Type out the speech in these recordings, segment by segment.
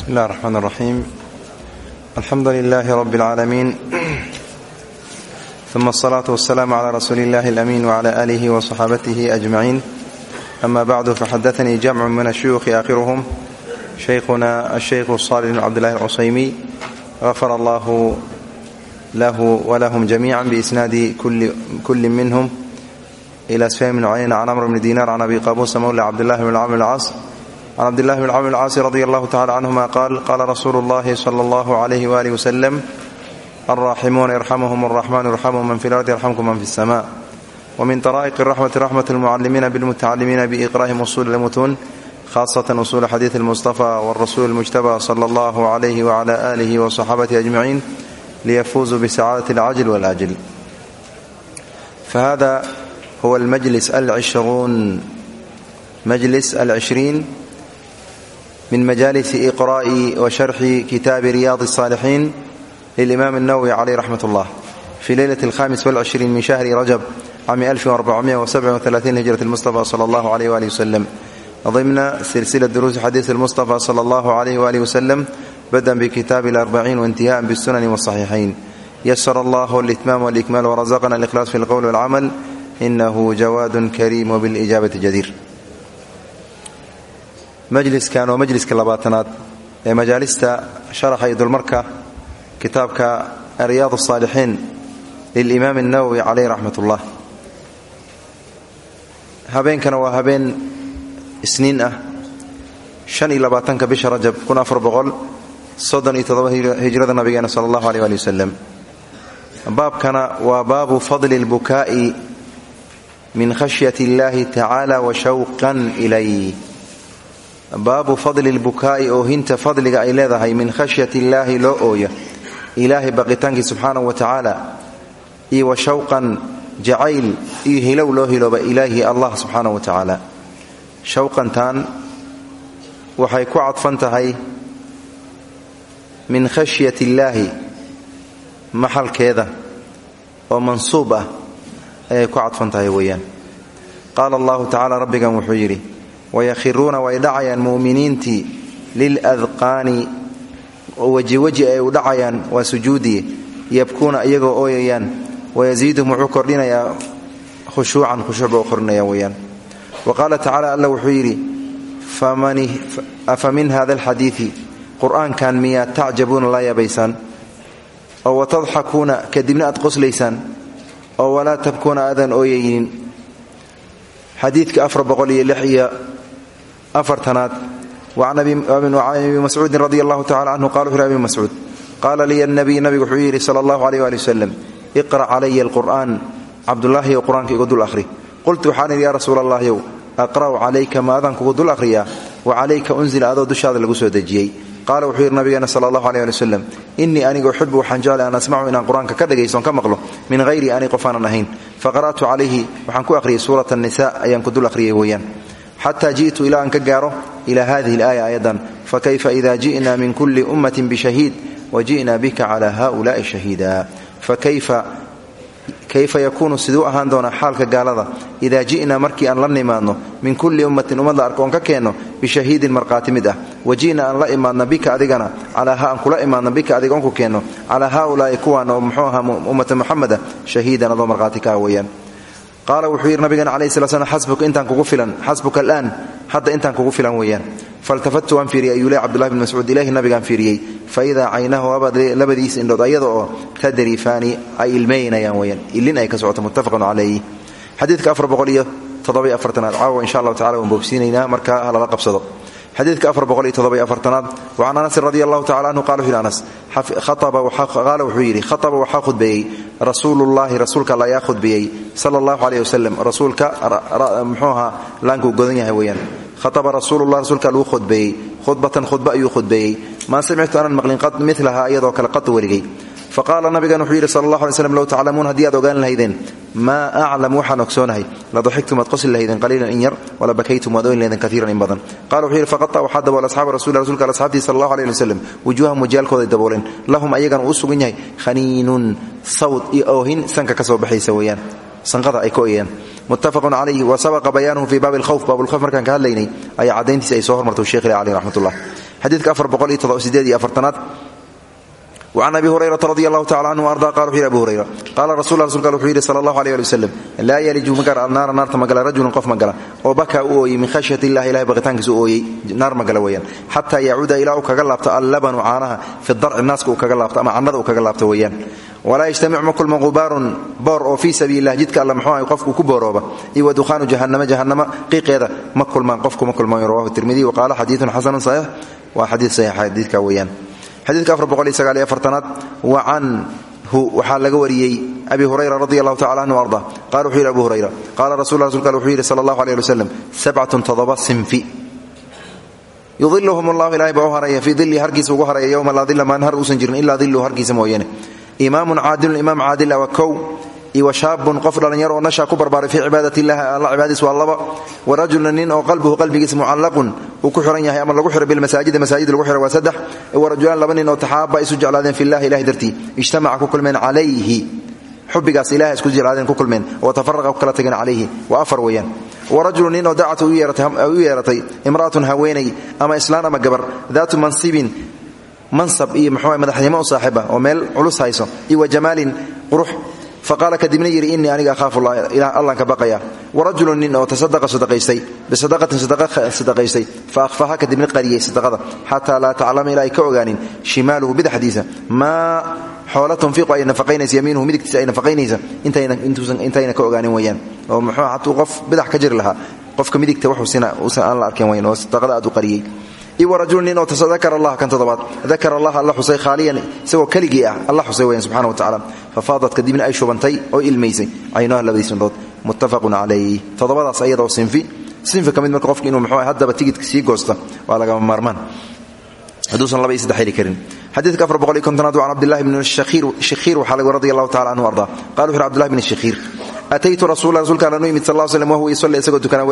bismi illah raxmaan raxiim alxamdu lilaahi rab اlcaalamiin uma asalaatu wasalaamu cala rasuuli illahi alamiin wcala aalihi wa saxaabatihi ajmaciin ama bacdu faxadatanii jamcu min ashuyuukhi aakhiruhum shaykhuna ashaykhu saalix bn cabdillahi alcusaymiy gafara allahu lahu walahum jamiica biisnaadi kulli minhum. Ila sufyan bn cuyayna can amr bni dinar can abi qabuusa mawla cabdillahi bn camr bn cas can cabdillahi bn camr caasi radi allahu tacala canhuma qaal qaala rasuulu llahi sala allahu alayhi waali wasalam alraaximuuna yarxamuhum araxmaan yarxamuhum man fi lardi yarxamkum man fi اsama wmin taraa'iq raxmati raxmat almucalimiina bilmutacalimiina biiqraa'ihim usuli lmutuun khasatan usula xadiid almustafa wrasuuli اlmujtaba sala allahu alayhi wacala alihi wasaxaabatihi ajmaciin liyafuuzuu bisacaadati alcajl walaajl fahada huwa almajlis alcishruun majlis alcishriin مجلس العشرين من مجالس إقراء وشرح كتاب رياض الصالحين للإمام النووي عليه رحمة الله في ليلة الخامس والعشرين من شهر رجب عام 1437 هجرة المصطفى صلى الله عليه وآله وسلم ضمن سلسلة دروس حديث المصطفى صلى الله عليه وآله وسلم بدءا بكتاب الأربعين وانتهاء بالسنن والصحيحين يسر الله الإتمام والإكمال ورزقنا الإخلاص في القول والعمل إنه جواد كريم وبالإجابة جدير majliskan waa majliska labaatanaad ee majaalista sharaxa iyo dulmarka kitaabka riyaad الصaalixiin lilimaam الnawowi calayh raxmat ullah habeenkana waa habeen isniin ah shan iyo labaatanka bisha rajab kun afar boqol soddon iyo toddoba hijrada nabigeena sala allahu aleh ali wasalam baabkana waa baabu fadli اlbukaa'i min khashyat اllahi tacaala wa shawqan ilay baabu fadli lbukaa'i oohinta fadliga ay leedahay min khashyat illaahi loo ooya ilaahay baqitaankii subxaanahu wa tacaala iyo wa shawqan jacayl iyo hilow loo hilooba ilaahi allah subxaanahu wa tacaala shawqantan waxay ku cadfan tahay min khashyat illaahi maxalkeeda oo mansuub ah ayay ku cadfan tahay weeyaan. Qaala allahu tacaala rabbigan wuxuu yidhi wayakhiruuna way dhacayaan mu'miniintii liladqaani wejiweji ay u dhacayaan waa sujuudiye yabkuuna iyagoo ooyayaan wayasiiduhum wuxuu kordhinayaa khushuucan khushuuc buu kordhinaya weyaan wa qaala tacala alla wuxuu yidhi afa min hada alxadiidi qur'aankan miyaad tacjabuuna la yabaysaan oo watadxakuuna kadibna aad qoslaysaan oo walaa tabkuuna aadan ooyaynin afartanaad wacan abi mascuudin radi allahu tacala canhu qala wuxu abi mascuud qaala liya nabiy nabigu wuxuu yidhi sala allahu aleyh ali wasalam iqra' calaya alqur'aan cabdulaahiyow qur'aanka igu dul ahri qultu waxaan idhi yaa rasuula allahyow aqra'u calayka maadaan kugu dul ahriyaa wa calayka unzila adoo dushaada lagu soo dejiyey. Qaala wuxuu yidhi nabigeena sala allahu aleh ali wasalam innii aniga uxibu waxaan jeclay an asmacu inaan qur'aanka ka dhagaystoon ka maqlo min hayrii ani qof aanan ahayn faqara'tu calayhi waxaan ku akhriyey suurat annisa ayaan ku dul akhriyey xata ji'tu ilaa aan ka gaaro ila hadihi alaaya ayadan fakayfa ida ji'na min kulli ummatin bishahiid waji'na bika cala haulaai shahiida fakayfa yakuunu siduu ahaan doonaa xaalka gaalada idaa ji'naa markii aan la nimaadno min kulli ummatin ummad la arko oon ka keenno bishahiidin markhaati mid ah waji'na aan la imaadna bika adigana aan kula imaadna bika adiga oon ku keenno calaa haulaai kuwaan oo ummata muxameda shahiidan adoo markhaati ka ah weeyaan qaala wuxuu yidhi nabigeena calayi sla slam xasbuka intaan kugu filan. Xasbuka alaan. Hadda intaan kugu filan weeyaan. Faltafattu waan fiiriyey. Ayuu leh cbdullahi bn mascuud ilaahi nabigaan fiiriyey. Fa idaa caynahu labadiisa indhood ayada oo tadrifaani ay ilmeynayaan weyaan ilin ay ka socoto muttafaqun calayhi xadiidka afar boqol iyo toddobiy afartanaad. Caawa insha allahu tacala waan boogsiinaynaa markaa ha lala qabsado xadiidka afartanaad wacan anasin radi allahu tacala anhu qala wuxu yhi anas qaala wuxuu yidhi khataba waxaa khudbeeyey rasuulullahi rasuulka alla ayaa khudbeeyey sala allahu aleyh wasalam rasuulka muxuu ahaa laankuu godan yahay weeyaan. Khataba rasuulullah rasuulka alluu khudbeeyey khudbatan khudba ayuu khudbeeyey maa samictu anan maqlin milaha iyadoo kale qad weligay faqaala nabigan wuxuu yidhi sal allah alay slam low taclamuun haddii aad ogaan lahaydeen maa aclam waxaan ogsoonahay ladaxigtum waad qosli lahaydeen qaliilan in yar wala bakaytum waad oyn lahaydeen kaiiran in badan. Qala wuxuu yidhi faqata waxaa dabool asxaaba rasul rasulka al asxaabtii sal allahu aleh ali wasalam wujuuhahum wajiyaalkooday dabooleen. Lahum ayagana uu sugan yahay khaniinun sawd iyo oohin sanka ka soo baxaysa weeyaan. Sanqada ay ka oyeen muttafaqun calayhi wa sabaqa bayaanuhu fii baabi alkhawf baabulkhawf markaan ka hadlaynay ayaa caddayntiisa ay soo hormartay sheekh ilahi caleyh raxmatullah. Xadiidka afar boqol iyo toddoba-sideed iyo afartanaad وcan abi hurayrata radi allahu tacala canhu arda qala wuxu yhi abu hurayra qaala rasul rasulka al wuxuu yidhi sala allahu alيh ali waslem laa yaliju magala alnaara naarta magala rajulun qof magala oo bakaa u ooyey min khashyat illahi ilahay baqitaankiisa u ooyey naar magala weeyaan xataa yacuuda ilaa uu kaga laabto allabanu caanaha fi darci naaska uu kaga laabto ama cannada uu kaga laabto weeyaan walaa yajtamic ma kulma qubaarun boor oo fii sabiili lah jidka alle muxuu ahay qofku ku boorooba iyo wa dukhaanu jahannama jahannama qiiqeeda ma kulmaan qofku ma kulmaan rawahu tirmidiy wa qaala xadiidun xasanun saxiix waa xadiid saxiixa xadiidka weeyaan xadiidka afar boqol iyo sagaal iyo afartanaad wa canhu waxaa laga wariyey abi hurayra radi allahu tacala anhu arda. Qala wuxuu yidhi abu hurayra qaala rasul rasulka al wuxuu yidhi sala allahu aleh ali waslem sabcatun toddoba sinfi. Yudiluhum allahu ilahay baa u haraya fii dilii harkiisa ugu haraya yowma laa dila maan har uusan jirin ilaa diluhu harkiisa mooyane. Imaamun caadilun imaam caadila waa kow iyo wa shaabun qof dhallinyaro oo nashaa ku barbaaray fii cibaadat illahi alla cibaadadiis waa laba. Wa rajulun nin oo qalbuhu qalbigiisa mucallaqun uu ku xiran yahay ama lagu xiray bilmasaajidi masaajid lagu xiray waa saddex. Wa rajulaan laba nin oo taxaaba isu jeclaadeen fillahi ilahi dartii. Ijtamaca ku kulmeen calayhi. Xubbigaas ilahay isku jeclaadeen ku kulmeen. Oo tafaraqa kala tageen calayhi. Waa afar weeyaan. Wa rajulun nin oo dacatu u yeeratay imra'atun haweenay ama islaan ama gabar. Daatu mansibin mansab iyo muxuu madaxnimo u saaxiiba oo meel culus hayso. Iyo wa jamaalin qurux faqaala kadibna yidhi innii aniga ahaafu allan ka baqaya. Warajulun nin oo tasadaqa sadaqaystay bisadaqatin sadaqaystay fa akhfaha kadibna qariyey sadaqada xataa laa taclama ilaa ay ka ogaanin shimaaluhu bidaxdiisa maa xoola tunfiqu ay nafaqaynaysa yamiinuhu midigtiisa ay nafaqaynaysa intayna ka ogaanin weyaan oo muxuu hatuu qof bidax ka jiri lahaa qofka midigta wuxuusina uusan aan la arkin weyan oo sadaqada aad u iyo warajul nin oo dakar allah kan toddobaad. Dakar allah alla xusay khaaliyan isagoo keligii ah alla xusay weyan subxana wa tacala fafaadat kadibna ay shubantay oo ilmaysay. Caynaha labadiis indhood muttafaqun calayh toddobadaas ayadoo sinfi. Sinfi ka mid marka qofki inuu muxuu haddaba tigidka sii goosta waa lagama maarmaan. Hadduusan laba saddex heli karin. Xadiidka afar boqol iyo kontonaad waa can cabdillahi bni shakhiir waxaa laga radi allahu tacala canhu arda. Qala wuxu uhi abdillahi bni ataytu rasuula rsulka alla nu yimid sal ll slam wahuwa yusalli isagoo tukana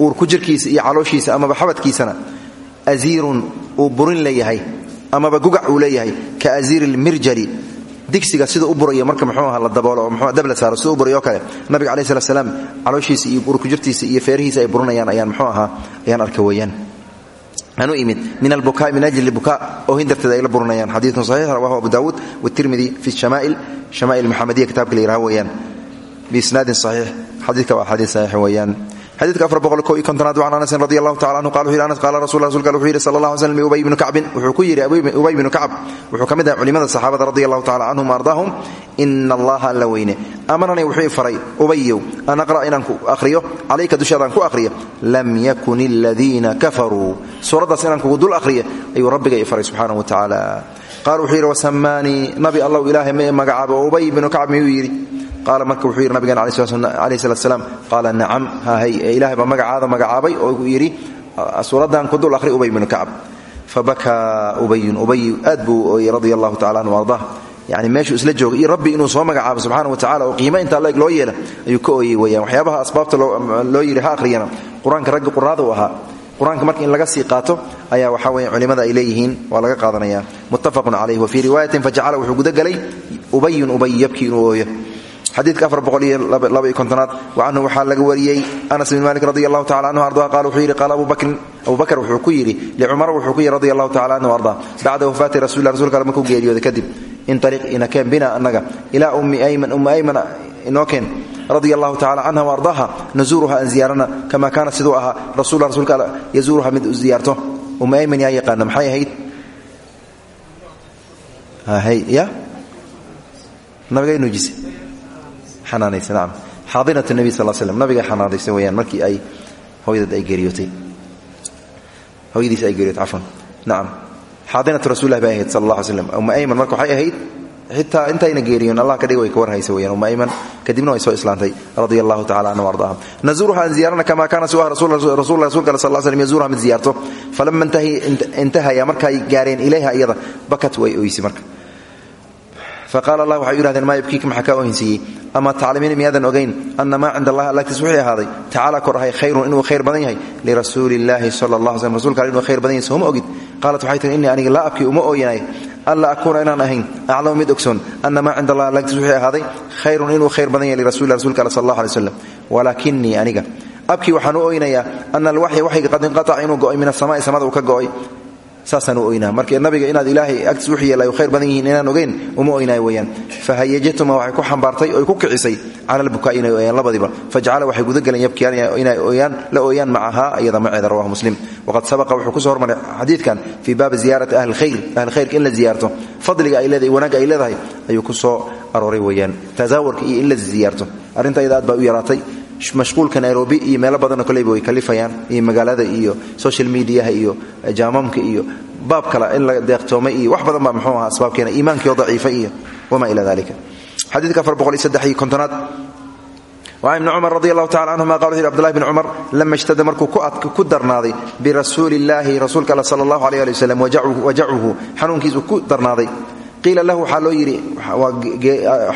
uurku jirkiisa iyo calooshiisa amaba xabadkiisana asiirun uu burin leeyahay amaba gugac uu leeyahay ka asiiri lmirjali digsiga sida u buraya marka muxuu aha la daboolo oo mxuu dab la saaro sida u burayo kale nabiga alayh slat calooshiisa iyo uurku jirtiisa iyo feerihiisa ay burinayaan ayaan muxuu ahaa ayaan arka weeyaan. Anu imid min albukaai min ajli bukaa oo hindarteeda ay la burinayaan. Xadiidun saxiix rawahu abu daawuud watirmidi fi shamaa'il shamaa'il muxamadiya kitaabka la yidhaha weeyaan. Biisnaadin saxiix xadiidka waa xadiid saxiix weeyaan xadiidka afar boqol ko iyo kontonaad waan anasin radi allahu tacala anhu qala wuxu yhi anas qaala rasul rasulka wuxuu yidhi sala allah slam ubay bnu kacbin wuxuu ku yidhi ubay bnu kacb wuxuu ka mid ahay culimada saxaabada radi allahu tacala canhum ardaahum ina allaha alla weyne. Amaranii wuxuu i faray ubayow an aqra' inaan ku akhriyo calayka dushaadaan ku akhriyo. Lam yakun aladiina kafaruu suuraddaas inaan kugu dul akhriyo ayuu rabbiga i faray subxaanahu wa tacaala qaala wuxuu yidhi wasamaanii nabi allow ilaahay ma magacaabo oo ubay bnu kacb miyuu yidhi qaala marka wuxuu yidhi nabigeena alayh salat slaam qaala nacam hahay ilahay baa magacaada magacaabay oo yidhi suuraddan ku dul akhri ubay bnu kacb fabakaa ubayun ubay aad buu ooyey radia allahu tacala anhu ardah yani meeshuu isla jooga iyo rabbi inuu soo magacaabo subxaana wa tacala oo qiimo intaa leeg loo yeela ayuu ka ooyey weyaan waxyaabaha asbaabta loo yidhi ha akhriyana. Qur'aanka ragga quraada u ahaa. Qur'aanka marka in laga sii qaato ayaa waxaa weya culimmada ay leeyihiin waa laga qaadanaya. Muttafaqun calayh wa fii riwaayatin fajacala wuxuu gudagelay ubayun ubay yabkii inuu ooyo xadiidka afar boqol iyo laba iyo kontonaad. Wa canhu waxaa laga wariyey anas bin malik radi allahu tacala anhu arda. Qala wuxuu yidhi qaala abubakr wuxuu ku yidhi licumar wuxuu ku yidhi radi allahu tacala anhu arda bacda wafaati rasulilah rasulka alle markuu geeriyooday kadib inaliq inakeen bina annaga ilaa ummi ayman ummi ayman inoo keen radia allahu tacala canha wa ardaaha nazuuruha aan ziyaarana kama kaana siduu ahaa rasul rasuulka alle yazuuruha mid ziyaarto. Ummi ayman yaa yaqaana maxay ahayd? Nabigay nuujise nebi sal slm nabiga xanaanaysay weyaan markii ay hooyadeed ay geeriyootay. Hooyadiis ay geeriyootay cafwan. Nacam xaadinatu rasulilah bay ahayd sal allah alay slam umma ayman marka waxay ahayd xitaa intayna geeriyoon allah kadhig way ka warhaysa weyaan umma ayman kadibna way soo islaantay radia allahu tacala canhu ardaha nazuuruha aan ziyaarana kama kaana siwa rasul rasulka ale sal slm yazuuruha mid ziyaarto. Falama intahaya markay gaareen ilayha iyada. Bakat way oysi marka. Faqaala allah waxay u yihahdeen maa yabkiika maxaa kaa ohinsiiyey ama taclimiina miyaadan ogayn ana maa cinda allahi allagtiis wuxuu ahaaday tacaala kor ahay khayrun inuu khayr badan yahay lirasuuli illaahi sala allah slm rsulka inuu khayr badan yahay sooma ogid qaalat waxay tihi aniga laa abkii uma ooyanay alla akuuna inaan ahayn aclamu mid ogsoon ana maa cinda allah allagtiis wuxuu ahaaday khayrun khayr badan yahay lirasuli rsulka alle sal allah alay slam walaakinii aniga abkii waxaan u oynayaa ana alwaxya qad inqataca inuu go'ay min asamaai samada uu ka go'ay saasaan u oynaa. Marka nabiga inaad ilaahay agtiis wux yeela ay khayr badan yihiin inaan ogeyn uma oynaay weyaan fahayajatuma waxay ku xambaartay oy ku kicisay cala lbukaa inay oyaan labadiba fajacala waxay gudageleen yabkiyaan inay oyaan la ooyaan macahaa iyada maceeda rawahu muslim. Waqad sabaqa wuxuu ku soo hormaray xadiidkan fii baabi ziyaarati ahli khayr ahli khayrka in la fadliga ay leedahay wanaagga ay leedahay ayuu ku soo arooray weyaan tasaawarka iyo in la ziyaarto. Arrinta u yaraatay mashquulka nairobi iyo meelo badanoo kaleba way kalifayaan iyo magaalada iyo social mediaha iyo eh, jaamamka iyo baab kale in la deeqtoomay iyo wax badan baa mxuu ahaa asbaabkeena iimaankiio daciifa iyo wamaa ila dalika xadiidka aaaad can ibni cumar radi allahu tacala canhuma qal wuxu yidhi abdullahi bn cumar lama ishtada markuu ku darnaaday birasuuli illaahi rasuulka alla sala allahu aleh ali wasalam wajacuhu xanuunkiisuu ku darnaaday qiila lahu waxaa loo yidhi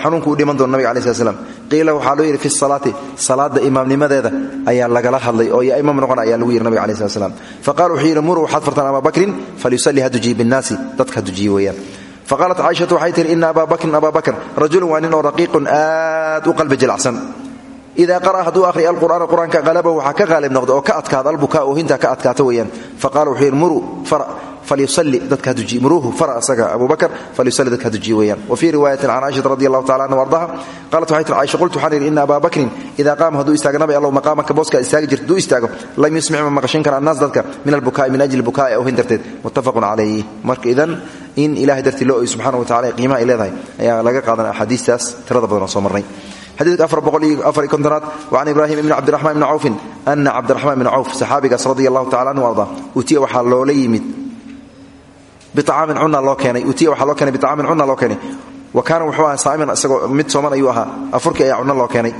xanuunku u dhiman doona nabig alai slat slam qiila waxaa loo yidhi fi salaati salaada imaamnimadeeda ayaa lagala hadlay oo yaa imaam noqona ayaa lagu yidhi nabig alai slat slam faqala wuxuu yidhi muruu waxaad fartaan abaa bakrin falyusalli ha dujiye binnaasi dadka ha dujiye weeyaan. Faqaalat caaishatu waxay tihi ina abaa bakrin abaa bakr rajulun waa nin oo raqiiqun aad u qalbi jilacsan ida qara'a hadduu ahriya alqur'aana qur'aanka halabahu waxaa ka qaalib noqda oo ka adkaada albukaa oohintaa ka adkaata weeyaan. Faqala wuxuu yidhi muruu fara falyusali dadka hadujiye muruuhu fara asaga abu bakr falyusali dadka hadujiye weeyaan. wa fii riwaayatin can caaishata radi allahu tacala anha ardaha qalat waxay tir caaisha qultu waxaan yidhi ina abaa bakrin idaa qaama hadduu istaaga nabi allow maqaamaka booska istaagi jirta hadduu istaago lam yusmic ma maqashin kara annaas dadka min albukaa'i min ajli bukaa'i oohin darteed muttafaqun calayh marka idan in ilahay dartii loo oy subxana wa tacala qiimaha ay leedahay ayaa laga qaadanaya axaadiistaas tirada badan oo soo marnay iyo kontonaad wacan ibraahim ibni cabdiraxmaan ibni cawfin ana cabdiraxmaan ibni cawf saxaabigaas radia allahu tacala anhu arda utiya waxaa loola yimid biacaamin cuna loo keenay. Utiya waxaa loo keenay biacaamin cuna loo keenay. Wa kaana wuxuu ahaa saa'iman isagoo mid sooman ayuu ahaa. Afurkii ayaa cunno loo keenay.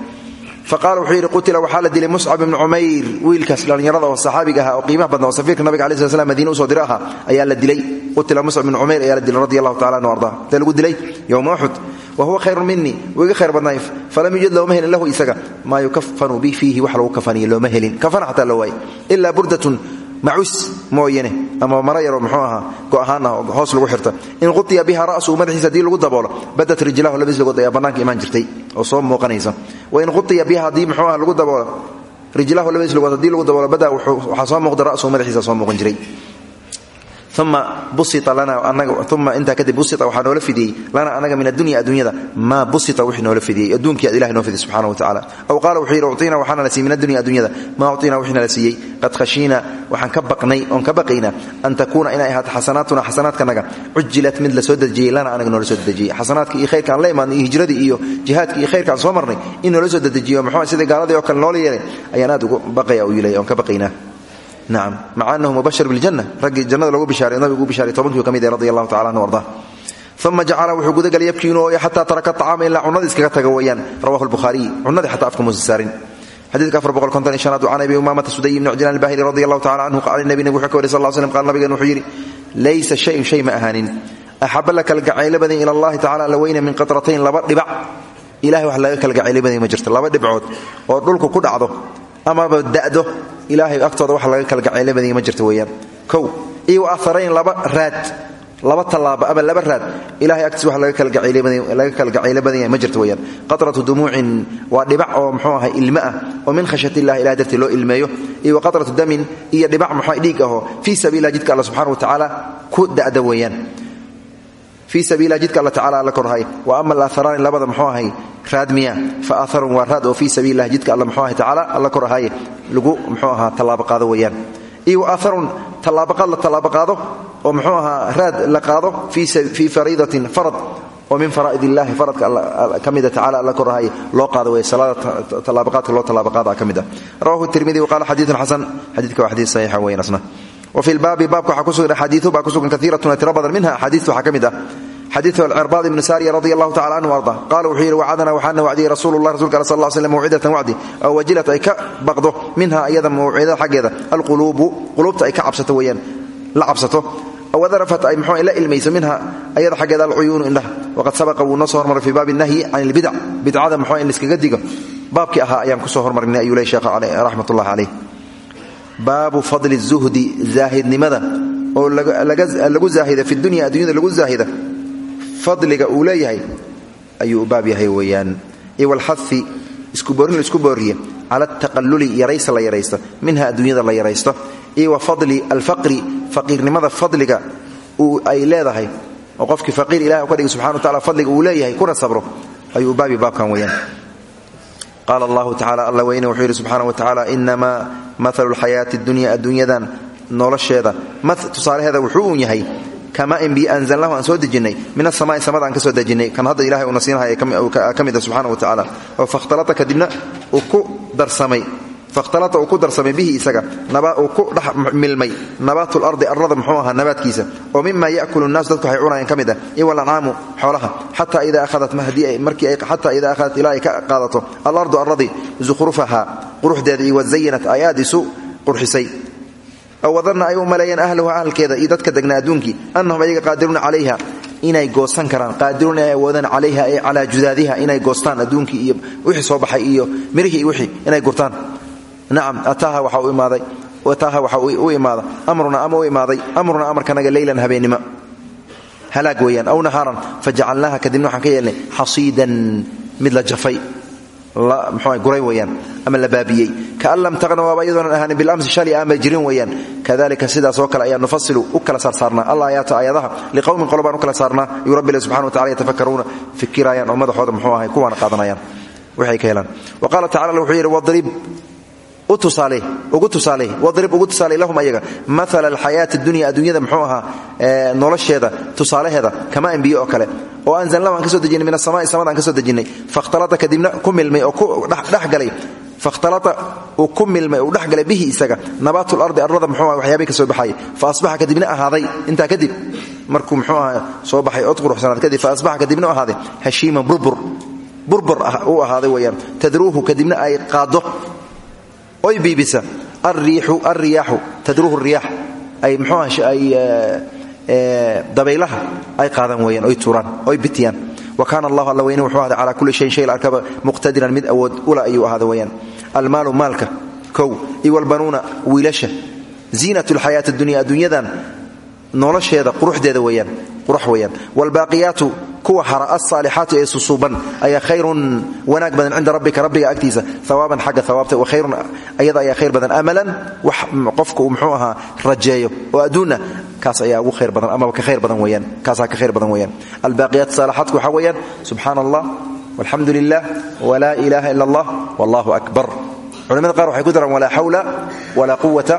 Faqala wuxuu yidhi qutila waxaa la dilay muscab ibni cumayr wiilkaas dhallinyarada oo saxaabiga ahaa oo qiimaha badna oo safiirka nabiga alai slat slam madiina u soo dira ahaa ayaa la dilay. Qutila muscab ibni cumayr ayaa la dilay radi allahu tacala anhu arda. Intee lagu dilay? Yowma uxud wa huwa khayrun minii wuu iga khayr badnaay falam yujad looma helin lahu isaga. Maa yukafanu bi fiihi wax lagu kafaniyo looma helin. Kafana xataa loo waayey ilaa burdatun macus mooyane ama mara yaroo muxuu ahaa go'ahaan ah oo hoos lagu xirta. In qutiya biha ra'suhu madaxiisa haddii lagu daboolo badat rijlahu labadiis lagood ayaa bannaanka imaan jirtay oo soo muuqanaysa. Wain qutiya biha haddii muxuu aha lagu daboolo rijlahu labadiis lagood haddii lagu daboolo bada waxaa soo muuqda ra'suhu madaxiisa soo muuqan jiray uma busita lana uma intaa kadib busita waxaa noola fidiyey lana anaga min addunya adduunyada maa busita wixii noola fidiyey adduunkii ad ilahay noo fidiyey subxana wa tacala aw qaala wuxuu yidhi ucطina waxaana la siiyey min addunya adduunyada maa ucطina wixina la siiyey qad khashiina waxaan ka baqnay oon ka baqaynaa an takuuna inay ahaato xasanaatuna xasanaadkanaga cujilat mid la soo dejiyey lana anaga noola soo dedejiyey xasanaadka iyo khayrkaan la imaadnay iyo hijradii iyo jihaadka iyo khayrkaan soo marnay in noola soo dedejiyo muxuu sidai gaaladii oo kale noola nacam maca anahu mubashar biljanna raggii jannada logu bishaaray nabigu u bisharay tobankii ka mid eh radi allahu tacala anhu arda uma jacala wuxuu gudagalay yabkiinu ooy xataa taraka acaama ilaa cunada iskaga taga weeyaan. Rawahu lbukhaariy cunadii xataa afka muusa saarin. Xadiidka afar boqol konton iyo shanaad can abi umaamata suday ibni cujlaan albahili radi allahu tacala canhu qala nabi nabig wuxuu ka wari sal l slam qala nabigan wuxuu yidhi laysa shayun shay ma ahaanin. Axaba la kalgacaylo badan ila allahi tacala alla weyna min qatratayn laba dhibac. Ilahay wax laga kalgacaylo badan ma jirto laba dhibcood oo dhulku ku dhacdo amaba da'do ilaahay agtooda wax laga kalgacaylo badanya ma jirto weeyaan. Kow iyo aarayn laba raad laba tallaabo ama laba raad ilahay agtiis wax laga kalgacaylo badanya ma jirto weyaan qatratu dumuucin waa dhibac oo mxuu ahay ilmo ah oo min khashyat illahi ilahay dartii loo ilmeeyo. Iyo qatratu damin iyo dhibac muxuu dhiig ahoo fii sabiililah jidka alla subxana wa tacaala ku da'da weeyaan. Fii sabiilah jidka alla tacala alla korhay wa ama alaaharaani labada muxuu ahay raad miya fa aharun waa raad oo fii sabiililah jidka alla muxuu ahay tacala alla korahaye lagu muxuu ahaa tallaabo qaado weeyaan. Iyo wa aharun tallaabaqaad la tallaabo qaado oo muxuu ahaa raad la qaado fii fariidatin farad oo min faraa'id illahi faradka ka mida tacala alla korahaye loo qaado wey salaada tallaabaqaadka loo tallaabaqaada ka mid ah rawahu tirmidi waqala xadiidun xasan. Xadiidka waa xadiid saxiixa weyan asna wfi lbaabi baabka waxaa kusugan axaadiiu baa kusugan kaiiratuna tiro badan minha. Axaadiita waxaa ka mid ah. Xadiiu alcirbaad ibni saariya radi allahu tacala anhu arda. Qaala wuxuu yidhi wacadana waxaana wacdiyey rasuululah rasulka al sal slm mawcidatan wacdi. Oo wajilat ay ka baqdo minha iyada mawcidada xaggeeda. Alquluubu quluubta ay ka cabsato weyaan la cabsato. Aw adarafat ay mxuu la ilmayso minha ayada xaggeeda alcuyuunu indhaha. Waqad sabaqa wuu noo soo hormaray fii baabi nahyi can ilbidac bidcada muxuu in laiskaga digo. Baabkii ahaa ayaan ku soo hormarnay ayuu ley sheekh raxmat ullahi caleyh baabu fadli zuhdi zaahidnimada oo lagu zaahida fi dunya addunyada lagu zaahida fadliga uu leeyahay ayuu baab yahay weeyaan. Iyo walxai isku boorin la isku booriye cala ataqalluli yaraysa la yaraysto minha adduunyada la yaraysto. Iyo wa fadli alfaqri faqiirnimada fadliga ay leedahay oo qofkii faqiir ilahi ka dhigi subxana wa tacala fadliga uu leeyahay kuna sabro ayuu baabkan weyaan qaala allahu tacala alla weyne wuxuu yidhi subxaana wa tacaala inamaa maalu lxayaati dunya adduunyadan nolosheeda tusaalaheeda wuxuu un yahay kamain bi anzalnahu aan soo dejinnay min asamaai samada aan ka soo dejinnay kan hadda ilahay uuna siinahaya ka mida subxana wa tacaala oo fakhtalata kadibna uu ku darsamay fakhtalata uu ku darsamay bihi isaga uu ku dhex milmay nabaatu lardi arlada muxuu ahaa nabaadkiisa. Oo mima yakulu nnaas dadku waxay cunayaan ka mid ah walancaamu xoolaha xataa ida ahadat xataa ida ahadat ilaa ay ka qaadato alardu arladii zukhrufaha quruxdeeda iyo wazayanat ay aad isu qurxisay. Aw wadanna ay u ahluha ahalkeeda iyo dadka degnaa adduunkii annahum ayaga qaadiruuna calayha inay goosan karaan qaadiruuna ay awoodaan calayha ay calaa judaadiha inay goostaan adduunkii iyo wixii soo baxay iyo mirihii wixii inay gurtaan nacam ataaha waxa u imaaday. Ataaha waxa u imaada amruna ama u imaaday. Amruna amarkanaga leylan habeennimo halaag weeyaan aw nahaaran. Fajacalnaaha kadibna waxaan ka yeelnay xasiidan mid la jafay. Mxua guray weyaan ama la baabiyey. Kaan lam taqna waaba iyadoonan ahaanin bilamsi shali aanba jirin weyaan kadalika sidaas oo kale ayaa nufasilu u kala saarsaarnaa. Alaayaata aayadaha liqowmin qolo baan u kala saarnaa. Yuu rabbi le subxana wa tacala yatafakaruuna fikirayaan oo madaxooda muxuu ahay kuwaana qaadanayaan. Waxay ka helaan. Wa qaala tacala wuxuu yidhi wadrib ugu tusaale wadrib ugu tusaale lahum ayaga. Maala alxayaati dunya adduunyada muxuu ahaa nolosheeda tusaalaheeda kama anbiye oo kale. Oo anzalnahu aan ka soo dejinay min asamaai samada aan ka soo kadibna ku oo ku dhexgalay fakhtalata uu ku milmay uu dhexgalay bihi isaga. Nabaatu lardi arlada muxuu aha waxyaabay ka soo baxayay fa asbaxa kadibna ahaaday intaa kadib markuu muxuu aha soo baxay od quruxsanaad kadib fa asbaxa kadibna u ahaaday. Burbur burbur uu ahaaday weyaan tadruuhu kadibna ay qaaddo oy biibisa alriyaaxu tadruuhu riyaax. Ay mxuu ay dabaylaha ay qaadaan weyaan oy tuuraan oy bitiyaan. Wa kaana allahu alla wuxuu ahday calaa kulli shayin shay arkaba muqtadiran mid awood ula ayuu ahada weyaan almaalu maalka kow iwalbanuuna wiilasha ziinat lxayaati dunya adduunyadan nolosheeda quruxdeeda weyaan qurux weyaan waalbaaqiyaatu kuwa hara alsaalixaatu ee susuuban ayaa khayrun wanaag badan cinda rabbika rabbiga agtiisa. Awaaban xagga awaabta wahayrun ayada ayaa khayr badan. Amalan wax qofka uu mxuu ahaa rajeeyo kaas ayaa ugu khayr badan amaba ka khayr badan weyaan kaasaa ka khayr badan weyaan albaaqiyaat saalixaatku waxaa weeyaan subxaana allah walxamdu lilah walaa allah wallahu akbar. Culimada qaar waxay ku daraan walaa xawla walaa quwata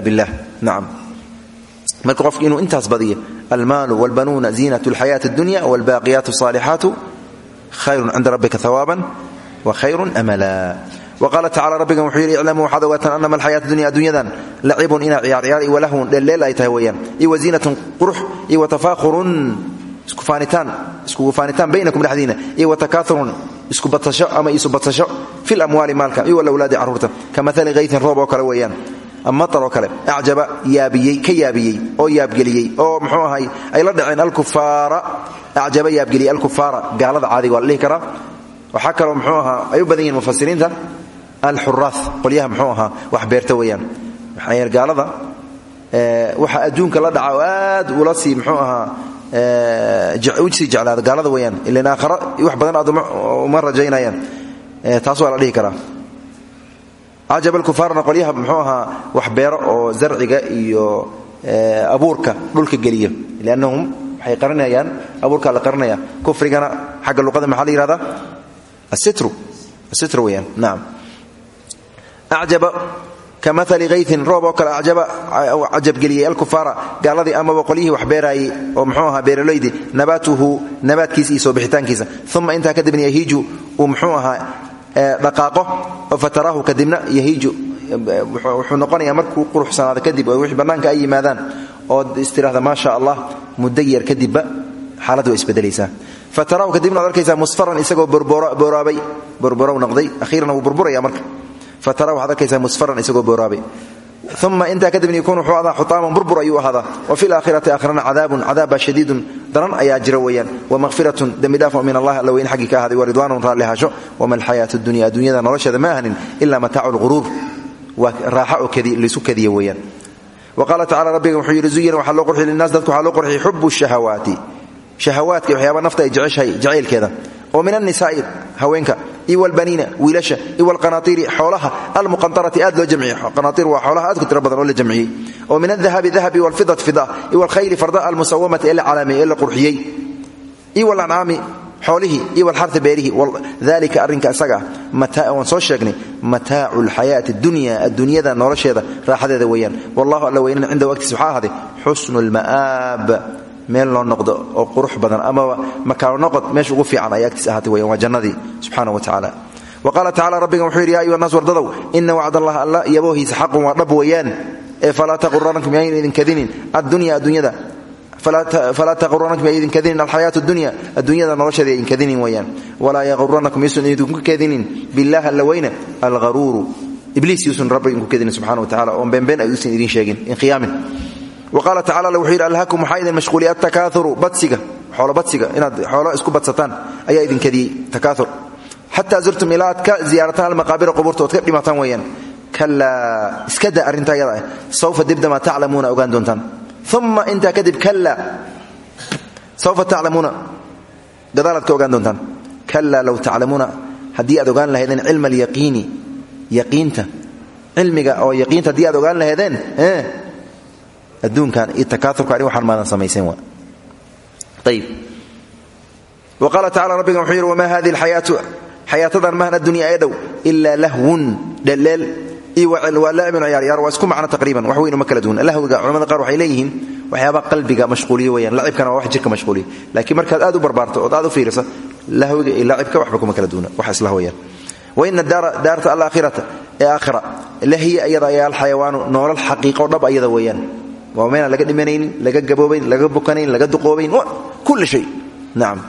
billah. Nacam marka qofki inuu intaas badiyo almaalu wاlbanuuna ziinaة اlxayaaةi اdunya wاlbaaqiyaat الصaalixaatu khayrun cinda rabbika hawaaban wakhayru amala wqaala tacala rabbigan wuxuu yidhi iclamuu waxaad ogaataan anama alxayaat dunya adduunyadan lacibun inaa ciyaar ciyaar iyo walahwun dheeldheel ay tahay weeyaan iyo waziinatun qurux iyo watafaakhurun iskugu faanitaan baynakum dhexdiina iyo watakaaurun isku batasho ama isu batasho fi lamwaali maalka iyo walawlaadi carruurta ka maali haytin roob oo kale weeyaan amaar oo kale acjaba yaabiyey ka yaabiyey oo yaabgeliyey oo mxuu ahay ay la dhaceen alkufaara acjaba yaabgeliyey alkufaara gaalada caadiga waa la dhihi karaa. Waxaa mxuu ahaa ay badan yihiin mufasiriinta alxuraa qolyaha mxuu ahaa wax beerta weeyaan. Maxaa yeele gaalada waxa adduunka la dhaca aad ula sii mxuu ahaa u sii jeclaada gaalada weeyaan. Ilan aakhara wax badan aad uma rajaynayaan taas waa la dhihi karaa cajab alkufaarna qolyaha muxuu ahaa wax beero oo zarciga iyo abuurka dhulka geliyo. Liannahum waxay qarinayaan abuurkaa la qarinaya. Kufrigana xagga luqada maxaa la yihahdaa asitru. Weyaan nacam acjaba ka maali haytin roob oo kale acjaba cajabgeliyey alkufaara. Gaaladii amaba qolyihii wax beeraayey oo muxuu ahaa beeraloydii nabaatuhu nabaadkiisa iyo bixitaankiisa. Uma intaa kadibna yahiiju uu ahaa dhaqaaqo fataraahu kadibna yahiiju wuxuu noqonayaa markuu quruxsanaado kadib oo wixii bannaanka ay yimaadaan ood istiraahda maa allah muddo yar kadibba xaaladdu way isbedelaysaa. Fataraahu kadibna ad arkaysaa musfaran isagoo booraabay borborow noqday. Akhiiran wuu burburaya marka. Fatara waxaad musfaran isagoo booraabay uma intaa kadibna yakuun wuxuu adaa xutaaman burbur ayuu wa fi laakhirati aakhirana cadaabun cadaabba shadiidun daran ayaa jira weeyaan. Wamaqfiratun dembidhaaf min allahi alla weyn xaggii ka ahaaday wa ridwaanun raallihaasho wama alxayaatu dunya adduunyada nolosheeda ma ahanin ila mataacu lquruur waa raaxa oo laysu kadiya weeyaan. Wa qaala tacala rabbiga wuxuu yidhi zuyina waxaa loo qurxiy linaas dadku waxaa loo qurxiyay xubu shahawaati. Shahawaadka waxyaaba nafta ay jeceshahay jacaylkeeda. Oo min annisaa'i haweenka iyo walbaniina wiilasha iyo walqanaatiiri xoolaha almuqantarati aad loo jamciyey. Qanaatiir waa xoolaha aad ku tiro badan oo la jamciyey. Oo min adahabi dahabi walfidati fida iyo walkhayli farda almusawamati ee la calaamiyey ee la qurxiyey. Iyo walancaami xoolihii iyo walxarta beerihii dalika arrinka isaga ah waan soo sheegnay mataacu lxayaati dunya adduunyada nolosheeda raaxadeeda weeyaan. Wallahu alla weynan cindahu agtiis waxaa ahaaday xusnu lma'aab meel loo noqdo oo qurux badan amaba makaano noqod meesha ugu fiican ay agtiis ahaatay weyan waa jannadii subxaana wa tacaala. Wa qaala tacala rabbigan wuxuu yidhi ya ayuha naas wardadow ina wacd allah alla yaboohiisa xaqun waa dhab weeyaan. Ee falaa taquranakum yayn idin kadinin addunya adduunyada falaa taquranakum ya idin kadinin alxayaat dunya adduunyada nolosheeda ya idin kadinin weyaan walaa yaquranakum yuusan idinku kadinin. Billaah alla weyne algharuuru ibliis yuusan rabbi idinku kadinin subxana wa tacala oon beenbeen ay uusan idin sheegin inqiyaamin qaala tacala wuxuu yidhi alhakum waxaa idin mashquuliyay atakaahuru badsiga xoolo badsiga inaad xoolo isku badsataan ayaa idin kadiyey takaaur xataa zurtum ilaa aad ka ziyaarataan almaqaabira qubuurta ood ka dhimataan weeyaan kalaa iska da arrintaa yada ah sawfa dibdama taclamuuna ogaan doontaan uma intaa kadib kala sawfa taclamuuna gadaalaad ka ogaan doontaan kalaa low taclamuuna haddii aad ogaan lahaydeen cilma alyaqiini adduunkan iyo takaaurka ani waxaan maadan ayib wa qaala tacala rabbigan wuxuu yidhi wamaa hadihi alxayaatu xayaatadan mahna dunya ee dhow ilaa lahwun dheleel iyo waa laacibin ciyaaryaar waa isku macno taqriiban wax weyn uma kala duwan. Lahwiga culamada qaar waxay leeyihiin waxyaaba qalbiga mashquuliye weyaan lacibkana waa wax jirka mashquuliye. Laakiin markaad aad u barbaarto ood aad u fiirisa lahwiga iyo lacibka waxba kuma kala duwana wax islah weyaan waina daarta alaakhirata ee aakhira lahiya iyada ayaa alxayawaanu noolal xaqiiqo dhab ayada weeyaan waa meelaan laga dhimanaynin laga gaboobayn laga bukanayn laga duqoobayn kulli shay. Nacam